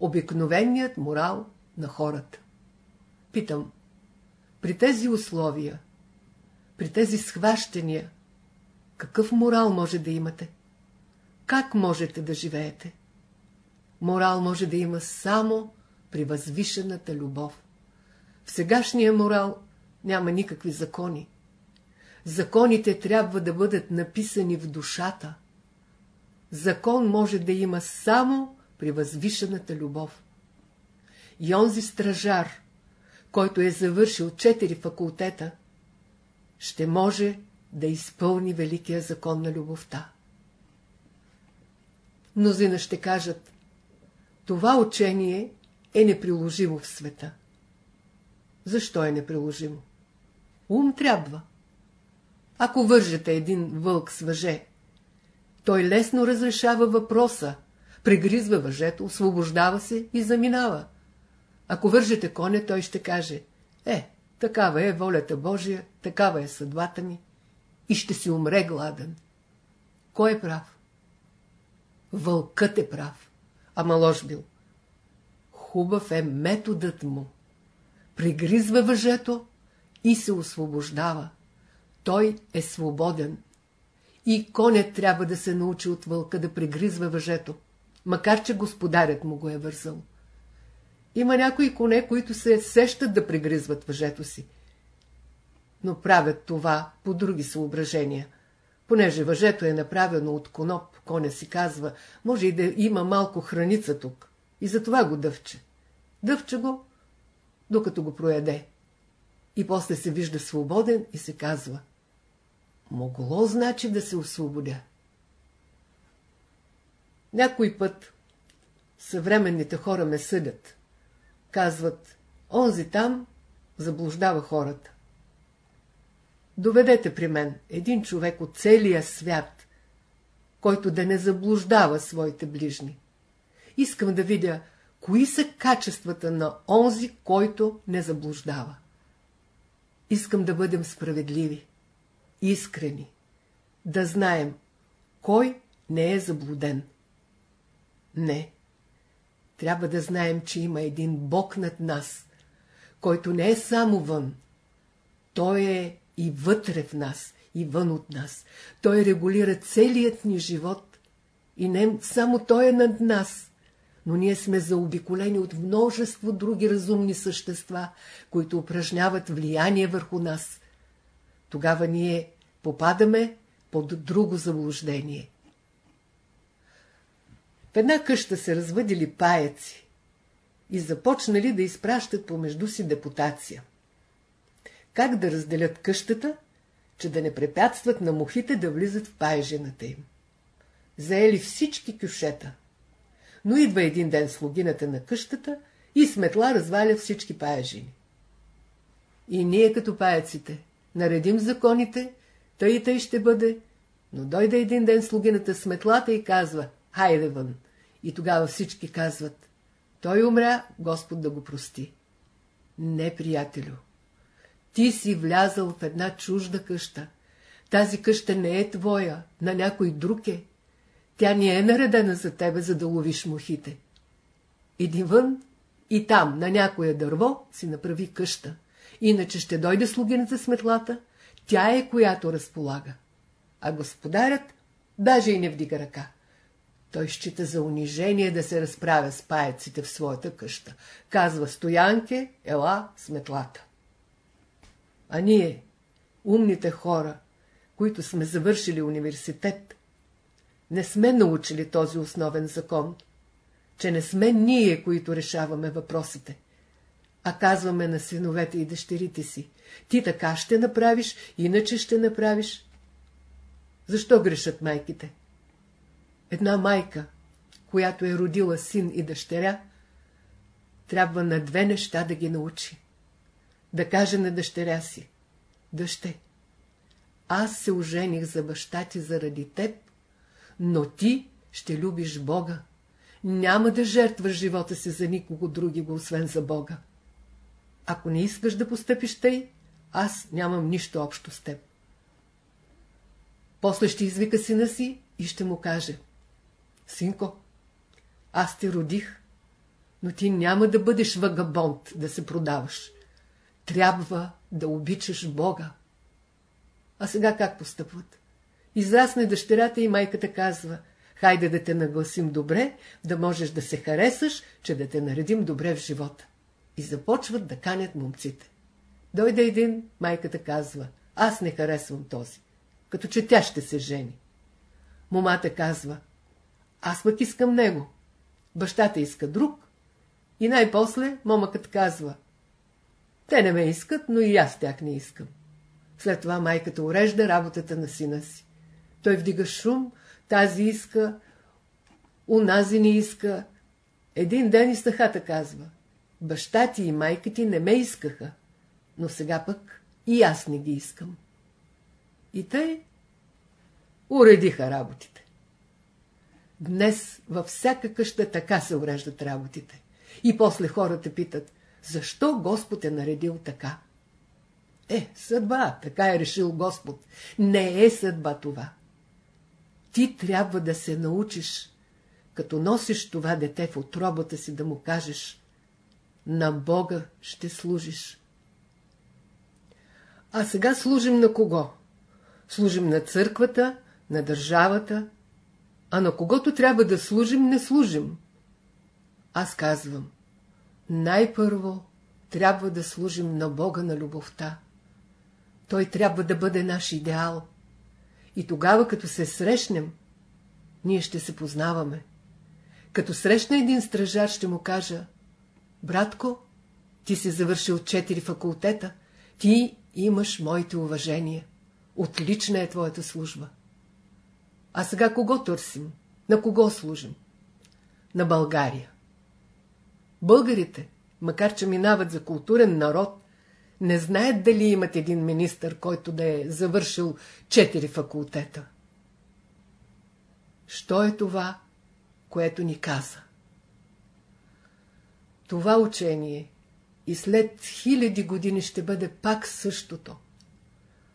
обикновеният морал на хората. Питам, при тези условия, при тези схващания, какъв морал може да имате? Как можете да живеете? Морал може да има само при възвишената любов. В сегашния морал няма никакви закони. Законите трябва да бъдат написани в душата. Закон може да има само при възвишената любов. И онзи стражар, който е завършил четири факултета, ще може да изпълни великия закон на любовта. Мнозина ще кажат, това учение е неприложимо в света. Защо е неприложимо? Ум трябва. Ако вържете един вълк с въже, той лесно разрешава въпроса, прегризва въжето, освобождава се и заминава. Ако вържете коня, той ще каже, е, такава е волята Божия, такава е съдбата ми и ще си умре гладен. Кой е прав? Вълкът е прав. Ама лош бил. Хубав е методът му. Пригризва въжето и се освобождава. Той е свободен. И конят трябва да се научи от вълка да пригризва въжето, макар че господарят му го е вързал. Има някои коне, които се сещат да пригризват въжето си. Но правят това по други съображения. Понеже въжето е направено от коноп, коня си казва, може и да има малко храница тук. И затова го дъвче. Дъвче го, докато го прояде. И после се вижда свободен и се казва. Могло значи да се освободя. Някой път съвременните хора ме съдят. Казват, онзи там заблуждава хората. Доведете при мен един човек от целия свят, който да не заблуждава своите ближни. Искам да видя, кои са качествата на онзи, който не заблуждава. Искам да бъдем справедливи, искрени, да знаем, кой не е заблуден. Не. Трябва да знаем, че има един Бог над нас, който не е само вън. Той е и вътре в нас, и вън от нас. Той регулира целият ни живот. И не само Той е над нас, но ние сме заобиколени от множество други разумни същества, които упражняват влияние върху нас. Тогава ние попадаме под друго заблуждение. В една къща се развъдили паяци и започнали да изпращат помежду си депутация. Как да разделят къщата, че да не препятстват на мухите да влизат в паежената им. Заели всички кюшета. Но идва един ден слугината на къщата и сметла разваля всички паежини. И ние като паяците наредим законите, тъй и тъй ще бъде, но дойде един ден слугината с метлата и казва, хайде вън. И тогава всички казват, той умря, Господ да го прости. Не, приятелю, ти си влязал в една чужда къща. Тази къща не е твоя, на някой друг е. Тя не е наредена за тебе, за да ловиш мухите. Иди вън и там, на някое дърво, си направи къща. Иначе ще дойде слугината с метлата, тя е, която разполага. А господарят даже и не вдига ръка. Той счита за унижение да се разправя с паяците в своята къща. Казва Стоянке, ела с метлата. А ние, умните хора, които сме завършили университет, не сме научили този основен закон, че не сме ние, които решаваме въпросите, а казваме на синовете и дъщерите си, ти така ще направиш, иначе ще направиш. Защо грешат майките? Една майка, която е родила син и дъщеря, трябва на две неща да ги научи. Да каже на дъщеря си, дъще, аз се ожених за баща ти заради теб, но ти ще любиш Бога. Няма да жертваш живота си за никого други го, освен за Бога. Ако не искаш да постъпиш тъй, аз нямам нищо общо с теб. После ще извика сина си и ще му каже. Синко, аз те родих, но ти няма да бъдеш вагабонт да се продаваш. Трябва да обичаш Бога. А сега как постъпват? Израсне дъщерята и майката казва, хайде да те нагласим добре, да можеш да се харесаш, че да те наредим добре в живота. И започват да канят момците. Дойде един, майката казва, аз не харесвам този, като че тя ще се жени. Момата казва, аз пък искам него. Бащата иска друг. И най-после момъкът казва, те не ме искат, но и аз тях не искам. След това майката урежда работата на сина си. Той вдига шум, тази иска, унази не иска. Един ден и стахата казва, баща ти и майка ти не ме искаха, но сега пък и аз не ги искам. И тъй уредиха работите. Днес във всяка къща така се уреждат работите. И после хората питат, защо Господ е наредил така? Е, съдба, така е решил Господ. Не е съдба това. Ти трябва да се научиш, като носиш това дете в отробата си, да му кажеш на Бога ще служиш. А сега служим на кого? Служим на църквата, на държавата, а на когото трябва да служим, не служим. Аз казвам, най-първо трябва да служим на Бога на любовта. Той трябва да бъде наш идеал. И тогава, като се срещнем, ние ще се познаваме. Като срещна един стражар, ще му кажа, братко, ти си завършил четири факултета, ти имаш моите уважения. Отлична е твоята служба. А сега кого търсим? На кого служим? На България. Българите, макар че минават за културен народ, не знаят дали имат един министър, който да е завършил четири факултета. Що е това, което ни каза? Това учение и след хиляди години ще бъде пак същото.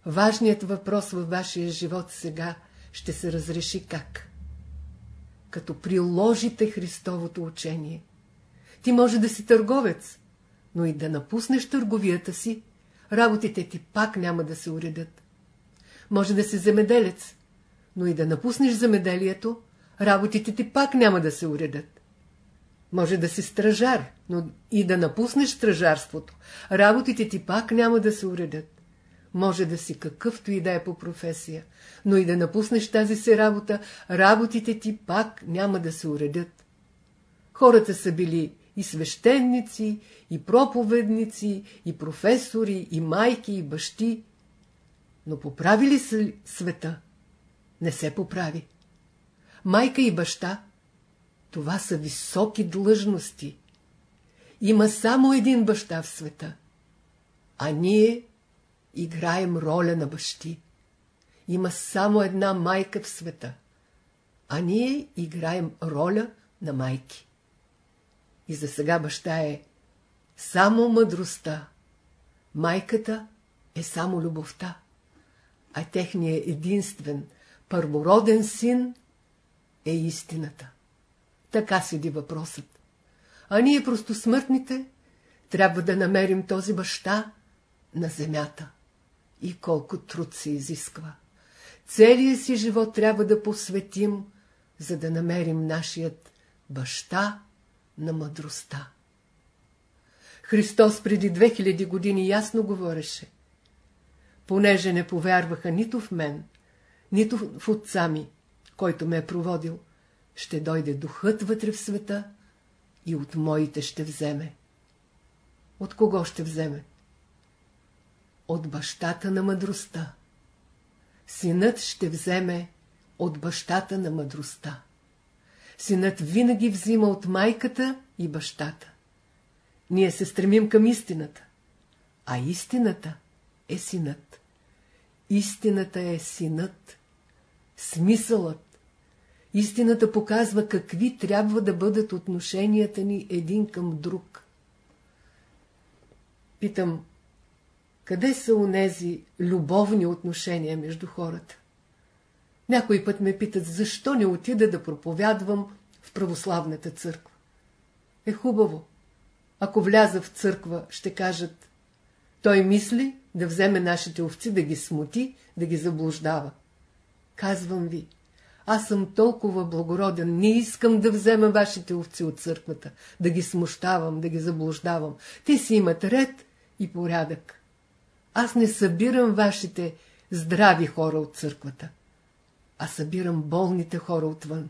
Важният въпрос във вашия живот сега ще се разреши как? Като приложите Христовото учение. Ти може да си търговец, но и да напуснеш търговията си, работите ти пак няма да се уредят. Може да си земеделец, но и да напуснеш земеделието, работите ти пак няма да се уредят. Може да си стражар, но и да напуснеш стражарството, работите ти пак няма да се уредят. Може да си какъвто и да е по професия, но и да напуснеш тази си работа, работите ти пак няма да се уредят. Хората са били и свещеници, и проповедници, и професори, и майки, и бащи. Но поправи ли се света? Не се поправи. Майка и баща – това са високи длъжности. Има само един баща в света, а ние играем роля на бащи. Има само една майка в света, а ние играем роля на майки. И за сега баща е само мъдростта, майката е само любовта, а техният единствен, първороден син е истината. Така седи въпросът. А ние просто смъртните трябва да намерим този баща на земята. И колко труд се изисква. Целият си живот трябва да посветим, за да намерим нашият баща на мъдростта. Христос преди 2000 години ясно говореше. Понеже не повярваха нито в мен, нито в отца ми, който ме е проводил, ще дойде духът вътре в света и от моите ще вземе. От кого ще вземе? От бащата на мъдростта. Синът ще вземе от бащата на мъдростта. Синът винаги взима от майката и бащата. Ние се стремим към истината, а истината е синът. Истината е синът, смисълът. Истината показва какви трябва да бъдат отношенията ни един към друг. Питам, къде са онези любовни отношения между хората? Някой път ме питат, защо не отида да проповядвам в православната църква. Е хубаво. Ако вляза в църква, ще кажат, той мисли да вземе нашите овци, да ги смути, да ги заблуждава. Казвам ви, аз съм толкова благороден, не искам да взема вашите овци от църквата, да ги смущавам, да ги заблуждавам. Те си имат ред и порядък. Аз не събирам вашите здрави хора от църквата а събирам болните хора отвън.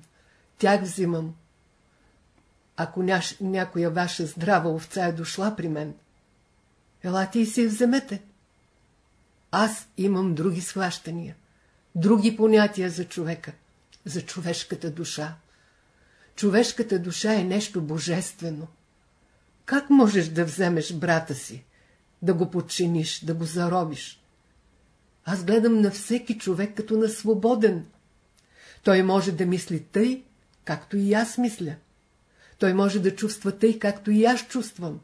Тях взимам. Ако няш, някоя ваша здрава овца е дошла при мен, елате и си я вземете. Аз имам други схващания, други понятия за човека, за човешката душа. Човешката душа е нещо божествено. Как можеш да вземеш брата си, да го подчиниш, да го заробиш? Аз гледам на всеки човек като на свободен, той може да мисли тъй, както и аз мисля. Той може да чувства тъй, както и аз чувствам.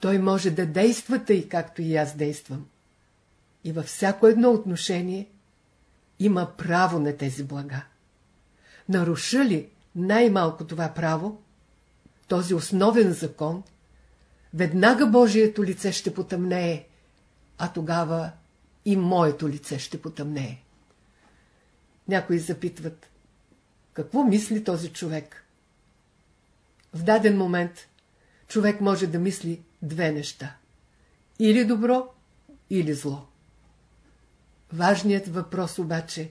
Той може да действа тъй, както и аз действам. И във всяко едно отношение има право на тези блага. наруша ли най-малко това право, този основен закон, веднага Божието лице ще потъмнее, а тогава и моето лице ще потъмнее. Някои запитват, какво мисли този човек? В даден момент човек може да мисли две неща. Или добро, или зло. Важният въпрос обаче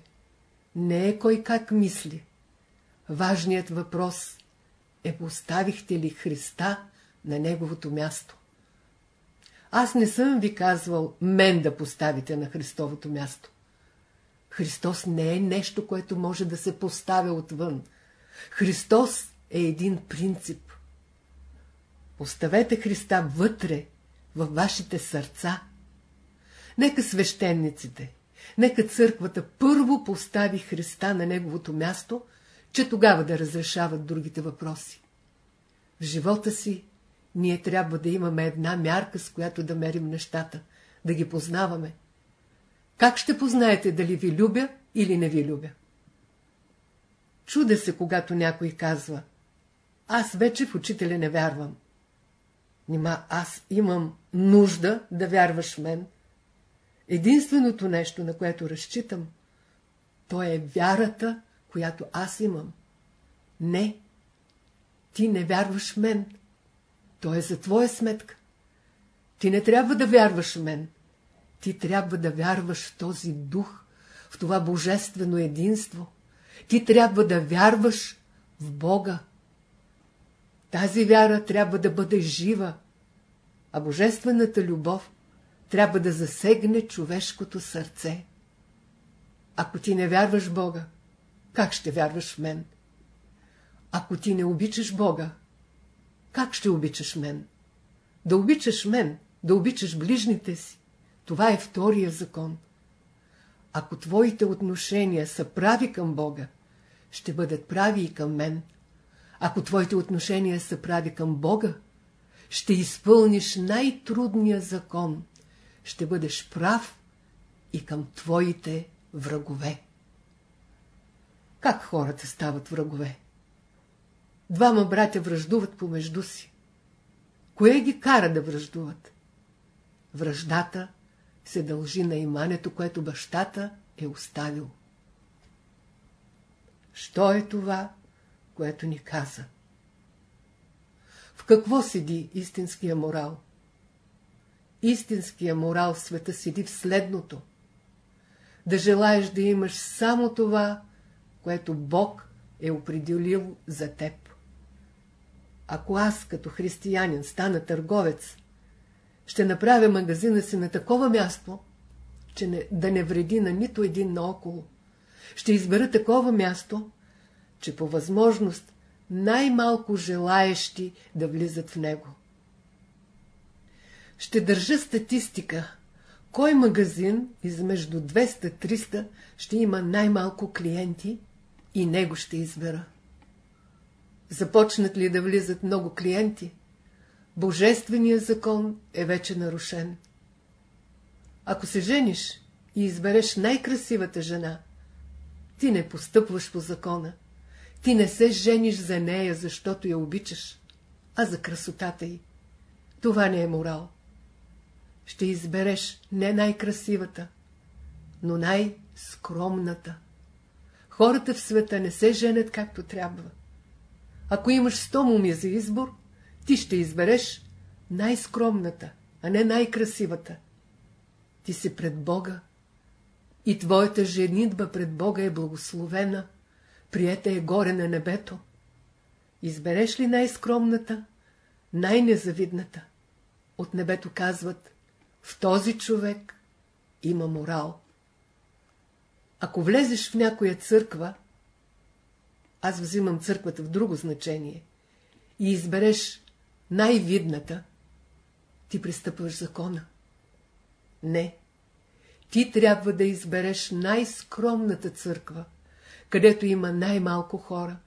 не е кой как мисли. Важният въпрос е поставихте ли Христа на неговото място. Аз не съм ви казвал мен да поставите на Христовото място. Христос не е нещо, което може да се поставя отвън. Христос е един принцип. Поставете Христа вътре, във вашите сърца. Нека свещениците, нека църквата първо постави Христа на неговото място, че тогава да разрешават другите въпроси. В живота си ние трябва да имаме една мярка, с която да мерим нещата, да ги познаваме. Как ще познаете дали ви любя или не ви любя? Чуде се, когато някой казва, аз вече в учителя не вярвам. Нима аз имам нужда да вярваш мен. Единственото нещо, на което разчитам, то е вярата, която аз имам. Не, ти не вярваш мен. То е за твоя сметка. Ти не трябва да вярваш в мен. Ти трябва да вярваш в този дух, в това божествено единство. Ти трябва да вярваш в Бога. Тази вяра трябва да бъде жива, а божествената любов трябва да засегне човешкото сърце. Ако ти не вярваш Бога, как ще вярваш в мен? Ако ти не обичаш Бога, как ще обичаш мен? Да обичаш мен, да обичаш ближните си, това е втория закон. Ако твоите отношения са прави към Бога, ще бъдат прави и към мен. Ако твоите отношения са прави към Бога, ще изпълниш най-трудния закон. Ще бъдеш прав и към твоите врагове. Как хората стават врагове? Двама братя връждуват помежду си. Кое ги кара да връждуват? Връждата се дължи на имането, което бащата е оставил. Що е това, което ни каза? В какво седи истинския морал? Истинския морал в света седи в следното. Да желаеш да имаш само това, което Бог е определил за теб. Ако аз, като християнин, стана търговец, ще направя магазина си на такова място, че не, да не вреди на нито един наоколо. Ще избера такова място, че по възможност най-малко желаещи да влизат в него. Ще държа статистика, кой магазин измежду 200-300 ще има най-малко клиенти и него ще избера. Започнат ли да влизат много клиенти, Божественият закон е вече нарушен. Ако се жениш и избереш най-красивата жена, ти не постъпваш по закона. Ти не се жениш за нея, защото я обичаш, а за красотата й. Това не е морал. Ще избереш не най-красивата, но най-скромната. Хората в света не се женят както трябва. Ако имаш сто муми за избор, ти ще избереш най-скромната, а не най-красивата. Ти си пред Бога и твоята женитба пред Бога е благословена, приета е горе на небето. Избереш ли най-скромната, най-незавидната? От небето казват, в този човек има морал. Ако влезеш в някоя църква, аз взимам църквата в друго значение, и избереш най-видната, ти пристъпваш закона. Не, ти трябва да избереш най-скромната църква, където има най-малко хора.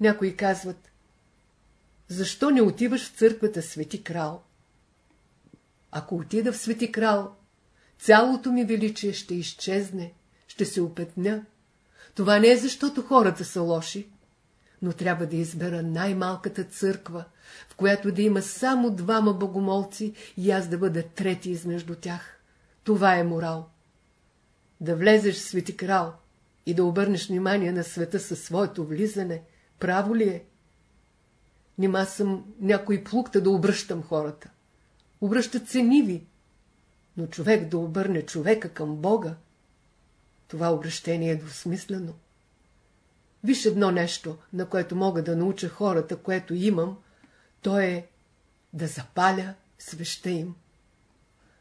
Някои казват, защо не отиваш в църквата Свети Крал? Ако отида в Свети Крал, цялото ми величие ще изчезне, ще се опетня. Това не е защото хората са лоши, но трябва да избера най-малката църква, в която да има само двама богомолци и аз да бъда трети измежду тях. Това е морал. Да влезеш в свети крал и да обърнеш внимание на света със своето влизане, право ли е? Нима съм някой плукта да обръщам хората. Обръщат се ниви. Но човек да обърне човека към Бога, това обращение е двусмислено. Виж едно нещо, на което мога да науча хората, което имам, то е да запаля свеща им.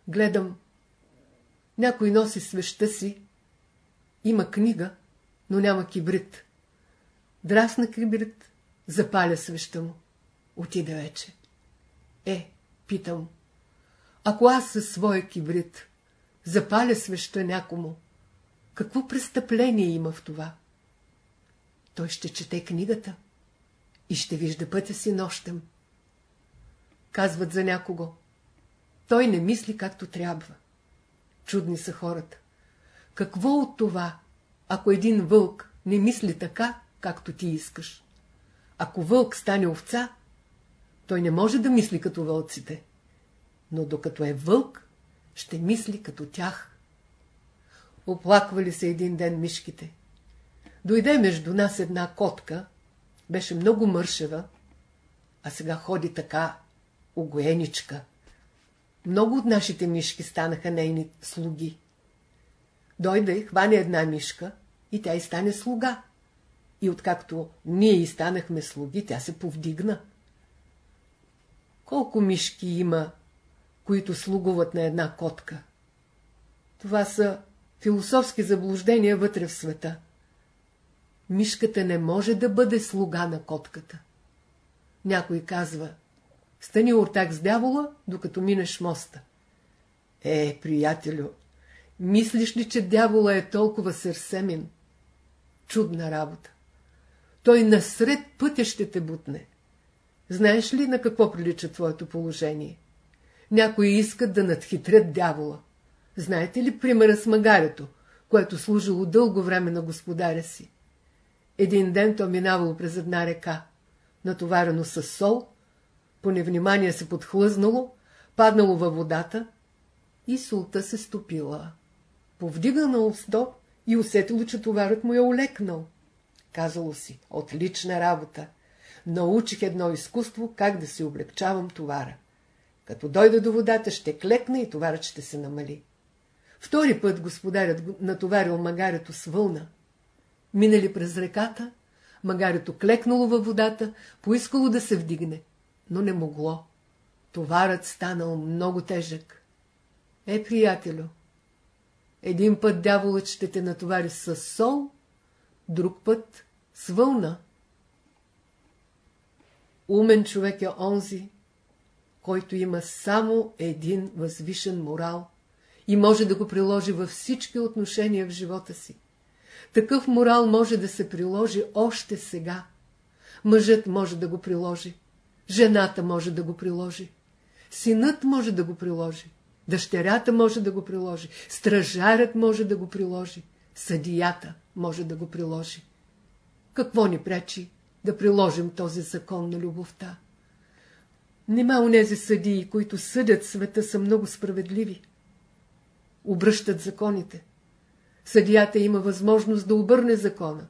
Гледам, някой носи свеща си, има книга, но няма кибрид. Драсна кибрид, запаля свеща му. Отиде вече. Е, питам, ако аз със своя кибрид запаля свеща някому, какво престъпление има в това? Той ще чете книгата и ще вижда пътя си нощем. Казват за някого. Той не мисли както трябва. Чудни са хората. Какво от това, ако един вълк не мисли така, както ти искаш? Ако вълк стане овца, той не може да мисли като вълците. Но докато е вълк, ще мисли като тях. Оплаквали се един ден мишките. Дойде между нас една котка, беше много мършева, а сега ходи така огоеничка. Много от нашите мишки станаха нейни слуги. Дойде, хване една мишка и тя и стане слуга. И откакто ние и станахме слуги, тя се повдигна. Колко мишки има, които слугуват на една котка? Това са философски заблуждения вътре в света. Мишката не може да бъде слуга на котката. Някой казва, стани ортак с дявола, докато минеш моста. Е, приятелю, мислиш ли, че дявола е толкова сърсемен? Чудна работа. Той насред пътя ще те бутне. Знаеш ли на какво прилича твоето положение? Някои искат да надхитрят дявола. Знаете ли примера с магарето, което служило дълго време на господаря си? Един ден то минавало през една река, натоварено с сол, по невнимание се подхлъзнало, паднало във водата и солта се стопила. Повдигнало сто и усетило, че товарът му е олекнал. Казало си, отлична работа. Научих едно изкуство, как да си облегчавам товара. Като дойда до водата, ще клекна и товарът ще се намали. Втори път господарят натоварил магарето с вълна. Минали през реката, магарето клекнало във водата, поискало да се вдигне, но не могло. Товарът станал много тежък. Е, приятелю, един път дяволът ще те натовари с сол, друг път с вълна. Умен човек е онзи, който има само един възвишен морал и може да го приложи във всички отношения в живота си. Такъв морал може да се приложи още сега. Мъжът може да го приложи, жената може да го приложи, синът може да го приложи, дъщерята може да го приложи, стражарят може да го приложи, съдията може да го приложи. Какво ни пречи да приложим този закон на любовта? Нима унези съдии, които съдят света, са много справедливи. Обръщат законите. Съдията има възможност да обърне закона.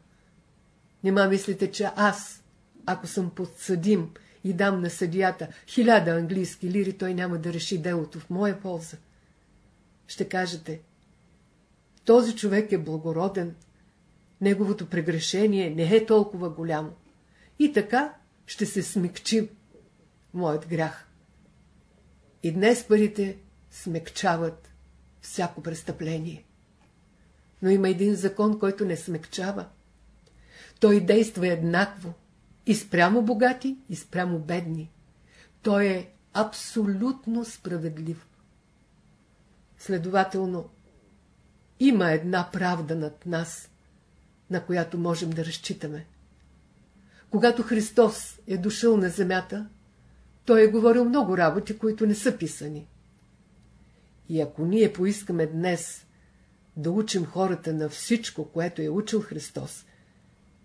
Нема мислите, че аз, ако съм подсъдим и дам на съдията хиляда английски лири, той няма да реши делото в моя полза. Ще кажете, този човек е благороден, неговото прегрешение не е толкова голямо. И така ще се смекчи моят грях. И днес парите смекчават всяко престъпление. Но има един закон, който не смекчава. Той действа еднакво и спрямо богати, и спрямо бедни. Той е абсолютно справедлив. Следователно, има една правда над нас, на която можем да разчитаме. Когато Христос е дошъл на земята, той е говорил много работи, които не са писани. И ако ние поискаме днес да учим хората на всичко, което е учил Христос,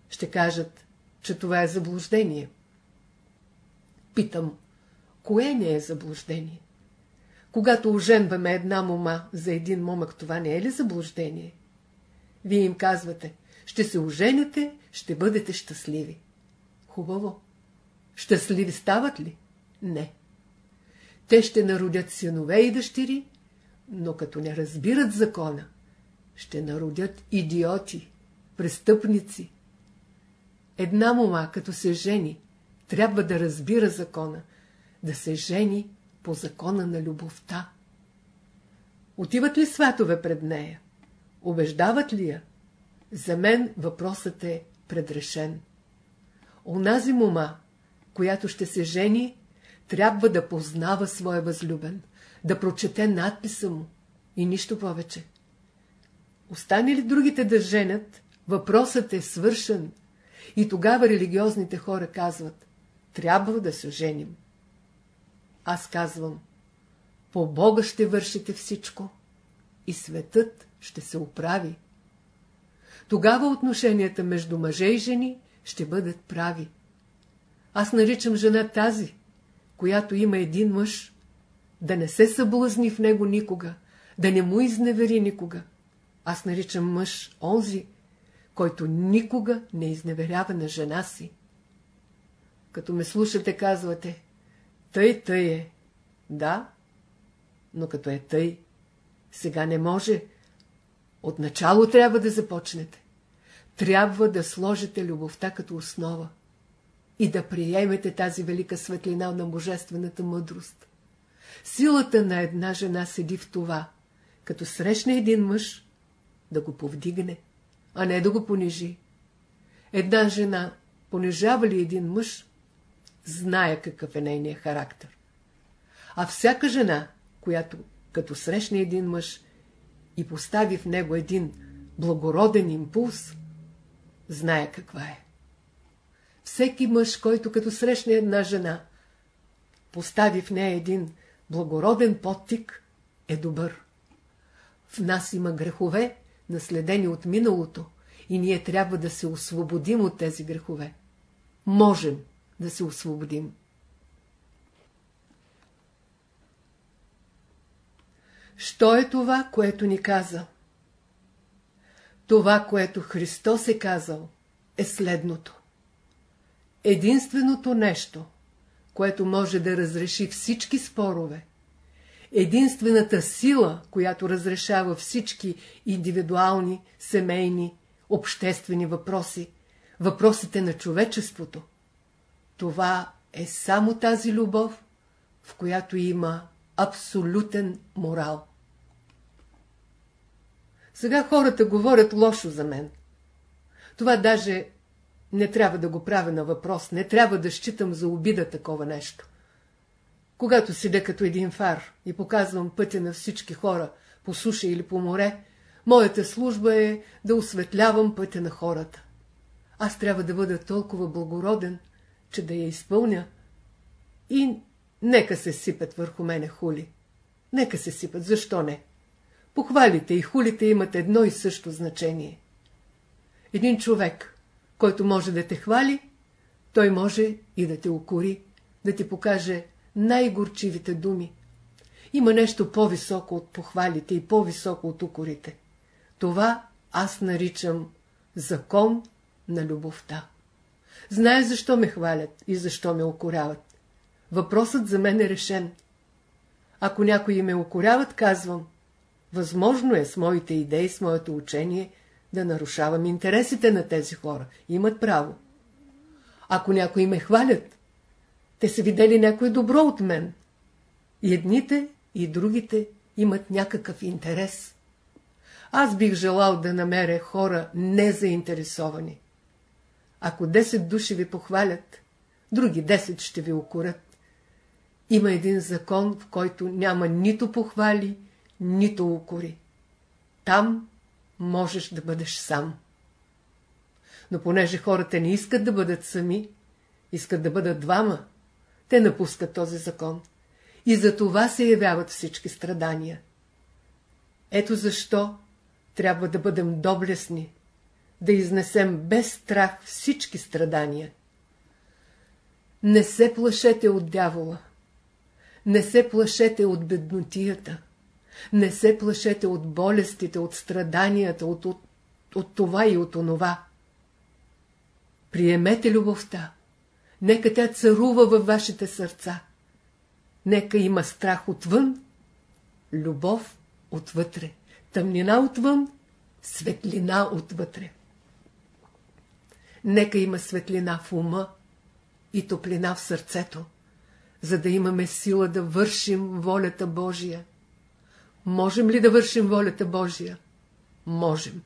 ще кажат, че това е заблуждение. Питам, кое не е заблуждение? Когато оженваме една мома за един момък, това не е ли заблуждение? Вие им казвате, ще се ожените, ще бъдете щастливи. Хубаво. Щастливи стават ли? Не. Те ще народят синове и дъщери, но като не разбират закона, ще народят идиоти, престъпници. Една мома, като се жени, трябва да разбира закона, да се жени по закона на любовта. Отиват ли сватове пред нея? Убеждават ли я? За мен въпросът е предрешен. Онази мома, която ще се жени, трябва да познава своя възлюбен, да прочете надписа му и нищо повече. Остане ли другите да женят, въпросът е свършен. И тогава религиозните хора казват, трябва да се женим. Аз казвам, по Бога ще вършите всичко и светът ще се оправи. Тогава отношенията между мъже и жени ще бъдат прави. Аз наричам жена тази, която има един мъж, да не се съблазни в него никога, да не му изневери никога. Аз наричам мъж онзи, който никога не изневерява на жена си. Като ме слушате, казвате, тъй, тъй е. Да, но като е тъй, сега не може. Отначало трябва да започнете. Трябва да сложите любовта като основа и да приемете тази велика светлина на божествената мъдрост. Силата на една жена седи в това, като срещне един мъж, да го повдигне, а не да го понижи. Една жена понижава ли един мъж, знае какъв е нейният характер. А всяка жена, която като срещне един мъж и постави в него един благороден импулс, знае каква е. Всеки мъж, който като срещне една жена, постави в нея един благороден подтик, е добър. В нас има грехове, наследени от миналото, и ние трябва да се освободим от тези грехове. Можем да се освободим. Що е това, което ни каза? Това, което Христос е казал, е следното. Единственото нещо, което може да разреши всички спорове, единствената сила, която разрешава всички индивидуални, семейни, обществени въпроси, въпросите на човечеството, това е само тази любов, в която има абсолютен морал. Сега хората говорят лошо за мен. Това даже не трябва да го правя на въпрос, не трябва да считам за обида такова нещо. Когато седя като един фар и показвам пътя на всички хора, по суша или по море, моята служба е да осветлявам пътя на хората. Аз трябва да бъда толкова благороден, че да я изпълня. И нека се сипят върху мене хули. Нека се сипят, защо не? Похвалите и хулите имат едно и също значение. Един човек, който може да те хвали, той може и да те укори, да ти покаже най-горчивите думи. Има нещо по-високо от похвалите и по-високо от укорите. Това аз наричам закон на любовта. Знае защо ме хвалят и защо ме укоряват. Въпросът за мен е решен. Ако някои ме укоряват, казвам, възможно е с моите идеи, с моето учение да нарушавам интересите на тези хора. Имат право. Ако някои ме хвалят, те са видели някое добро от мен. И едните, и другите имат някакъв интерес. Аз бих желал да намеря хора незаинтересовани. Ако 10 души ви похвалят, други 10 ще ви окорят. Има един закон, в който няма нито похвали, нито укори. Там можеш да бъдеш сам. Но понеже хората не искат да бъдат сами, искат да бъдат двама, те напускат този закон. И за това се явяват всички страдания. Ето защо трябва да бъдем доблесни, да изнесем без страх всички страдания. Не се плашете от дявола. Не се плашете от беднотията. Не се плашете от болестите, от страданията, от, от, от това и от онова. Приемете любовта. Нека тя царува във вашите сърца. Нека има страх отвън, любов отвътре, тъмнина отвън, светлина отвътре. Нека има светлина в ума и топлина в сърцето, за да имаме сила да вършим волята Божия. Можем ли да вършим волята Божия? Можем.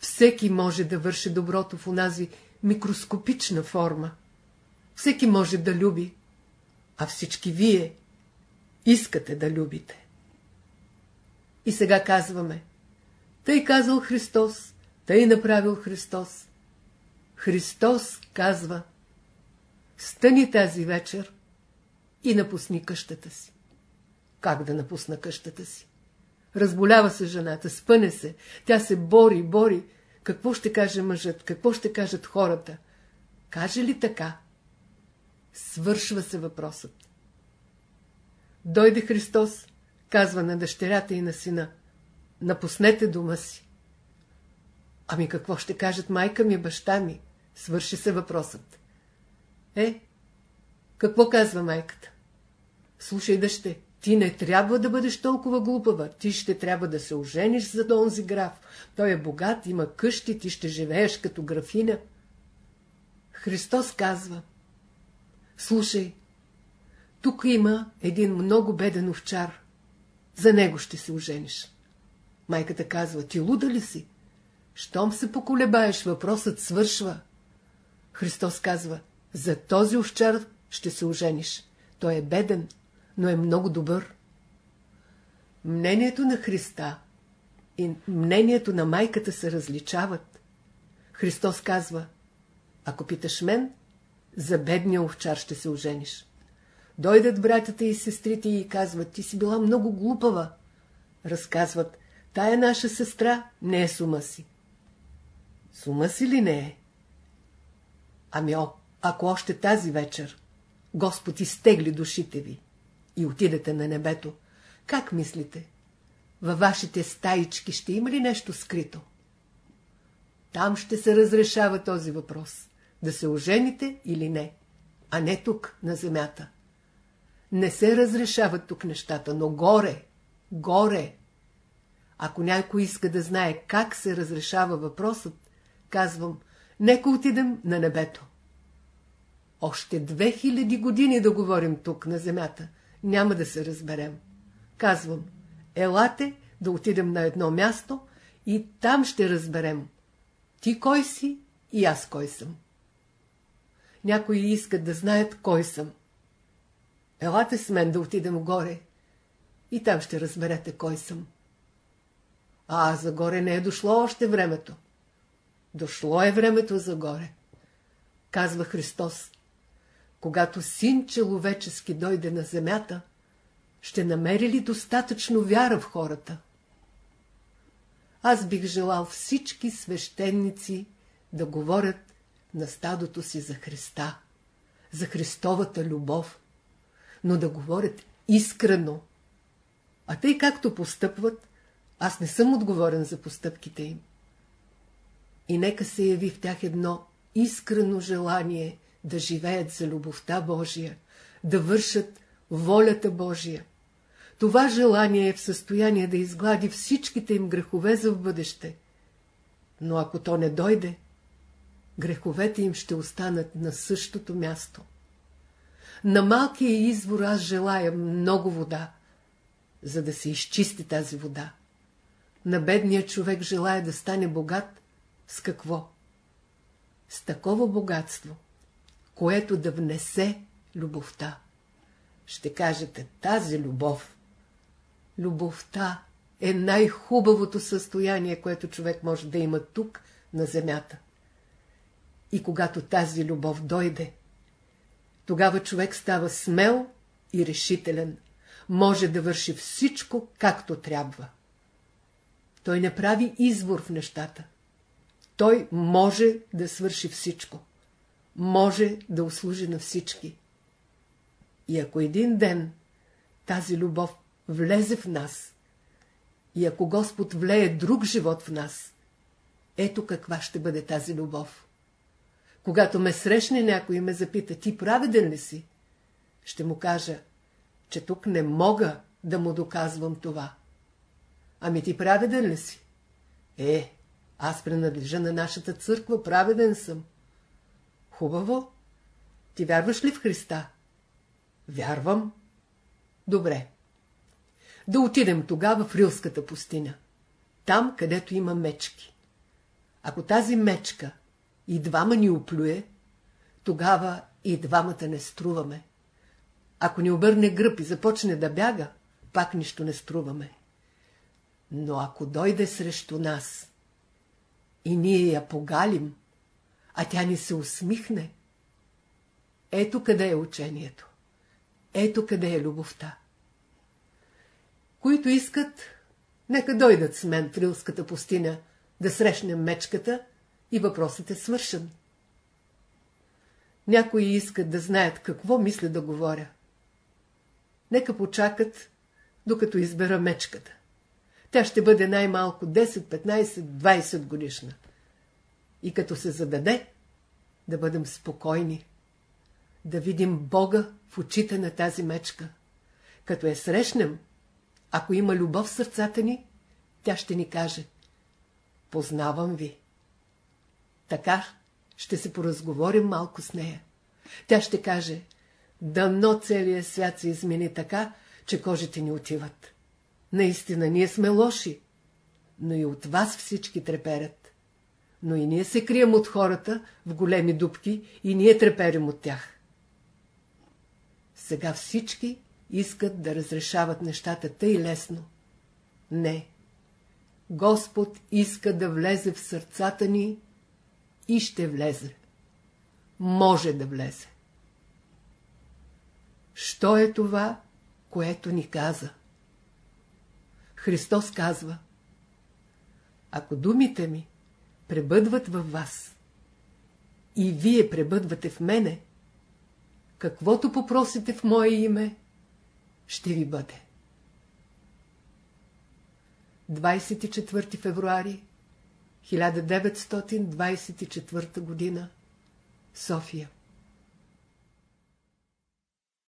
Всеки може да върши доброто в онази микроскопична форма. Всеки може да люби, а всички вие искате да любите. И сега казваме, тъй казал Христос, тъй направил Христос. Христос казва, стани тази вечер и напусни къщата си. Как да напусна къщата си? Разболява се жената, спъне се, тя се бори, бори. Какво ще каже мъжът, какво ще кажат хората? Каже ли така? Свършва се въпросът. Дойде Христос, казва на дъщерята и на сина. Напуснете дома си. Ами какво ще кажат майка ми, баща ми? Свърши се въпросът. Е, какво казва майката? Слушай, дъще, ти не трябва да бъдеш толкова глупава. Ти ще трябва да се ожениш за този граф. Той е богат, има къщи, ти ще живееш като графиня. Христос казва. Слушай, тук има един много беден овчар. За него ще се ожениш. Майката казва, ти луда ли си? Щом се поколебаеш, въпросът свършва. Христос казва, за този овчар ще се ожениш. Той е беден, но е много добър. Мнението на Христа и мнението на майката се различават. Христос казва, ако питаш мен, за бедния овчар ще се ожениш. Дойдат братята и сестрите и казват, ти си била много глупава. Разказват, тая наша сестра не е с ума си. С ума си ли не е? Ами о, ако още тази вечер Господ изтегли душите ви и отидете на небето, как мислите? Във вашите стаички ще има ли нещо скрито? Там ще се разрешава този въпрос. Да се ожените или не, а не тук, на земята. Не се разрешават тук нещата, но горе, горе. Ако някой иска да знае как се разрешава въпросът, казвам, нека отидем на небето. Още две хиляди години да говорим тук, на земята, няма да се разберем. Казвам, елате да отидем на едно място и там ще разберем. Ти кой си и аз кой съм. Някои искат да знаят кой съм. Елате с мен да отидем горе и там ще разберете кой съм. А за горе не е дошло още времето. Дошло е времето за горе. Казва Христос. Когато син человечески дойде на земята, ще намери ли достатъчно вяра в хората? Аз бих желал всички свещеници да говорят на стадото си за Христа, за Христовата любов, но да говорят искрено. А тъй както постъпват, аз не съм отговорен за постъпките им. И нека се яви в тях едно искрено желание да живеят за любовта Божия, да вършат волята Божия. Това желание е в състояние да изглади всичките им грехове за в бъдеще. Но ако то не дойде, греховете им ще останат на същото място. На малкия извор аз желая много вода, за да се изчисти тази вода. На бедния човек желая да стане богат с какво? С такова богатство, което да внесе любовта. Ще кажете, тази любов. Любовта е най-хубавото състояние, което човек може да има тук, на земята. И когато тази любов дойде, тогава човек става смел и решителен, може да върши всичко както трябва. Той не прави извор в нещата. Той може да свърши всичко. Може да услужи на всички. И ако един ден тази любов влезе в нас, и ако Господ влее друг живот в нас, ето каква ще бъде тази любов. Когато ме срещне някой и ме запита, ти праведен ли си? Ще му кажа, че тук не мога да му доказвам това. Ами ти праведен ли си? Е, аз принадлежа на нашата църква, праведен съм. Хубаво. Ти вярваш ли в Христа? Вярвам. Добре. Да отидем тогава в Рилската пустиня. Там, където има мечки. Ако тази мечка и двама ни оплюе, тогава и двамата не струваме. Ако ни обърне гръб и започне да бяга, пак нищо не струваме. Но ако дойде срещу нас и ние я погалим, а тя ни се усмихне, ето къде е учението. Ето къде е любовта. Които искат, нека дойдат с мен в Рилската пустиня, да срещнем мечката и въпросът е свършен. Някои искат да знаят какво мисля да говоря. Нека почакат, докато избера мечката. Тя ще бъде най-малко 10, 15, 20 годишна. И като се зададе, да бъдем спокойни, да видим Бога в очите на тази мечка. Като я срещнем, ако има любов в сърцата ни, тя ще ни каже Познавам ви. Така ще се поразговорим малко с нея. Тя ще каже Дано целият свят се измени така, че кожите ни отиват. Наистина, ние сме лоши, но и от вас всички треперят. Но и ние се крием от хората в големи дубки и ние треперим от тях. Сега всички искат да разрешават нещата тъй лесно. Не. Господ иска да влезе в сърцата ни и ще влезе. Може да влезе. Що е това, което ни каза? Христос казва Ако думите ми пребъдват във вас. И вие пребъдвате в мене, каквото попросите в мое име, ще ви бъде. 24 февруари 1924 година София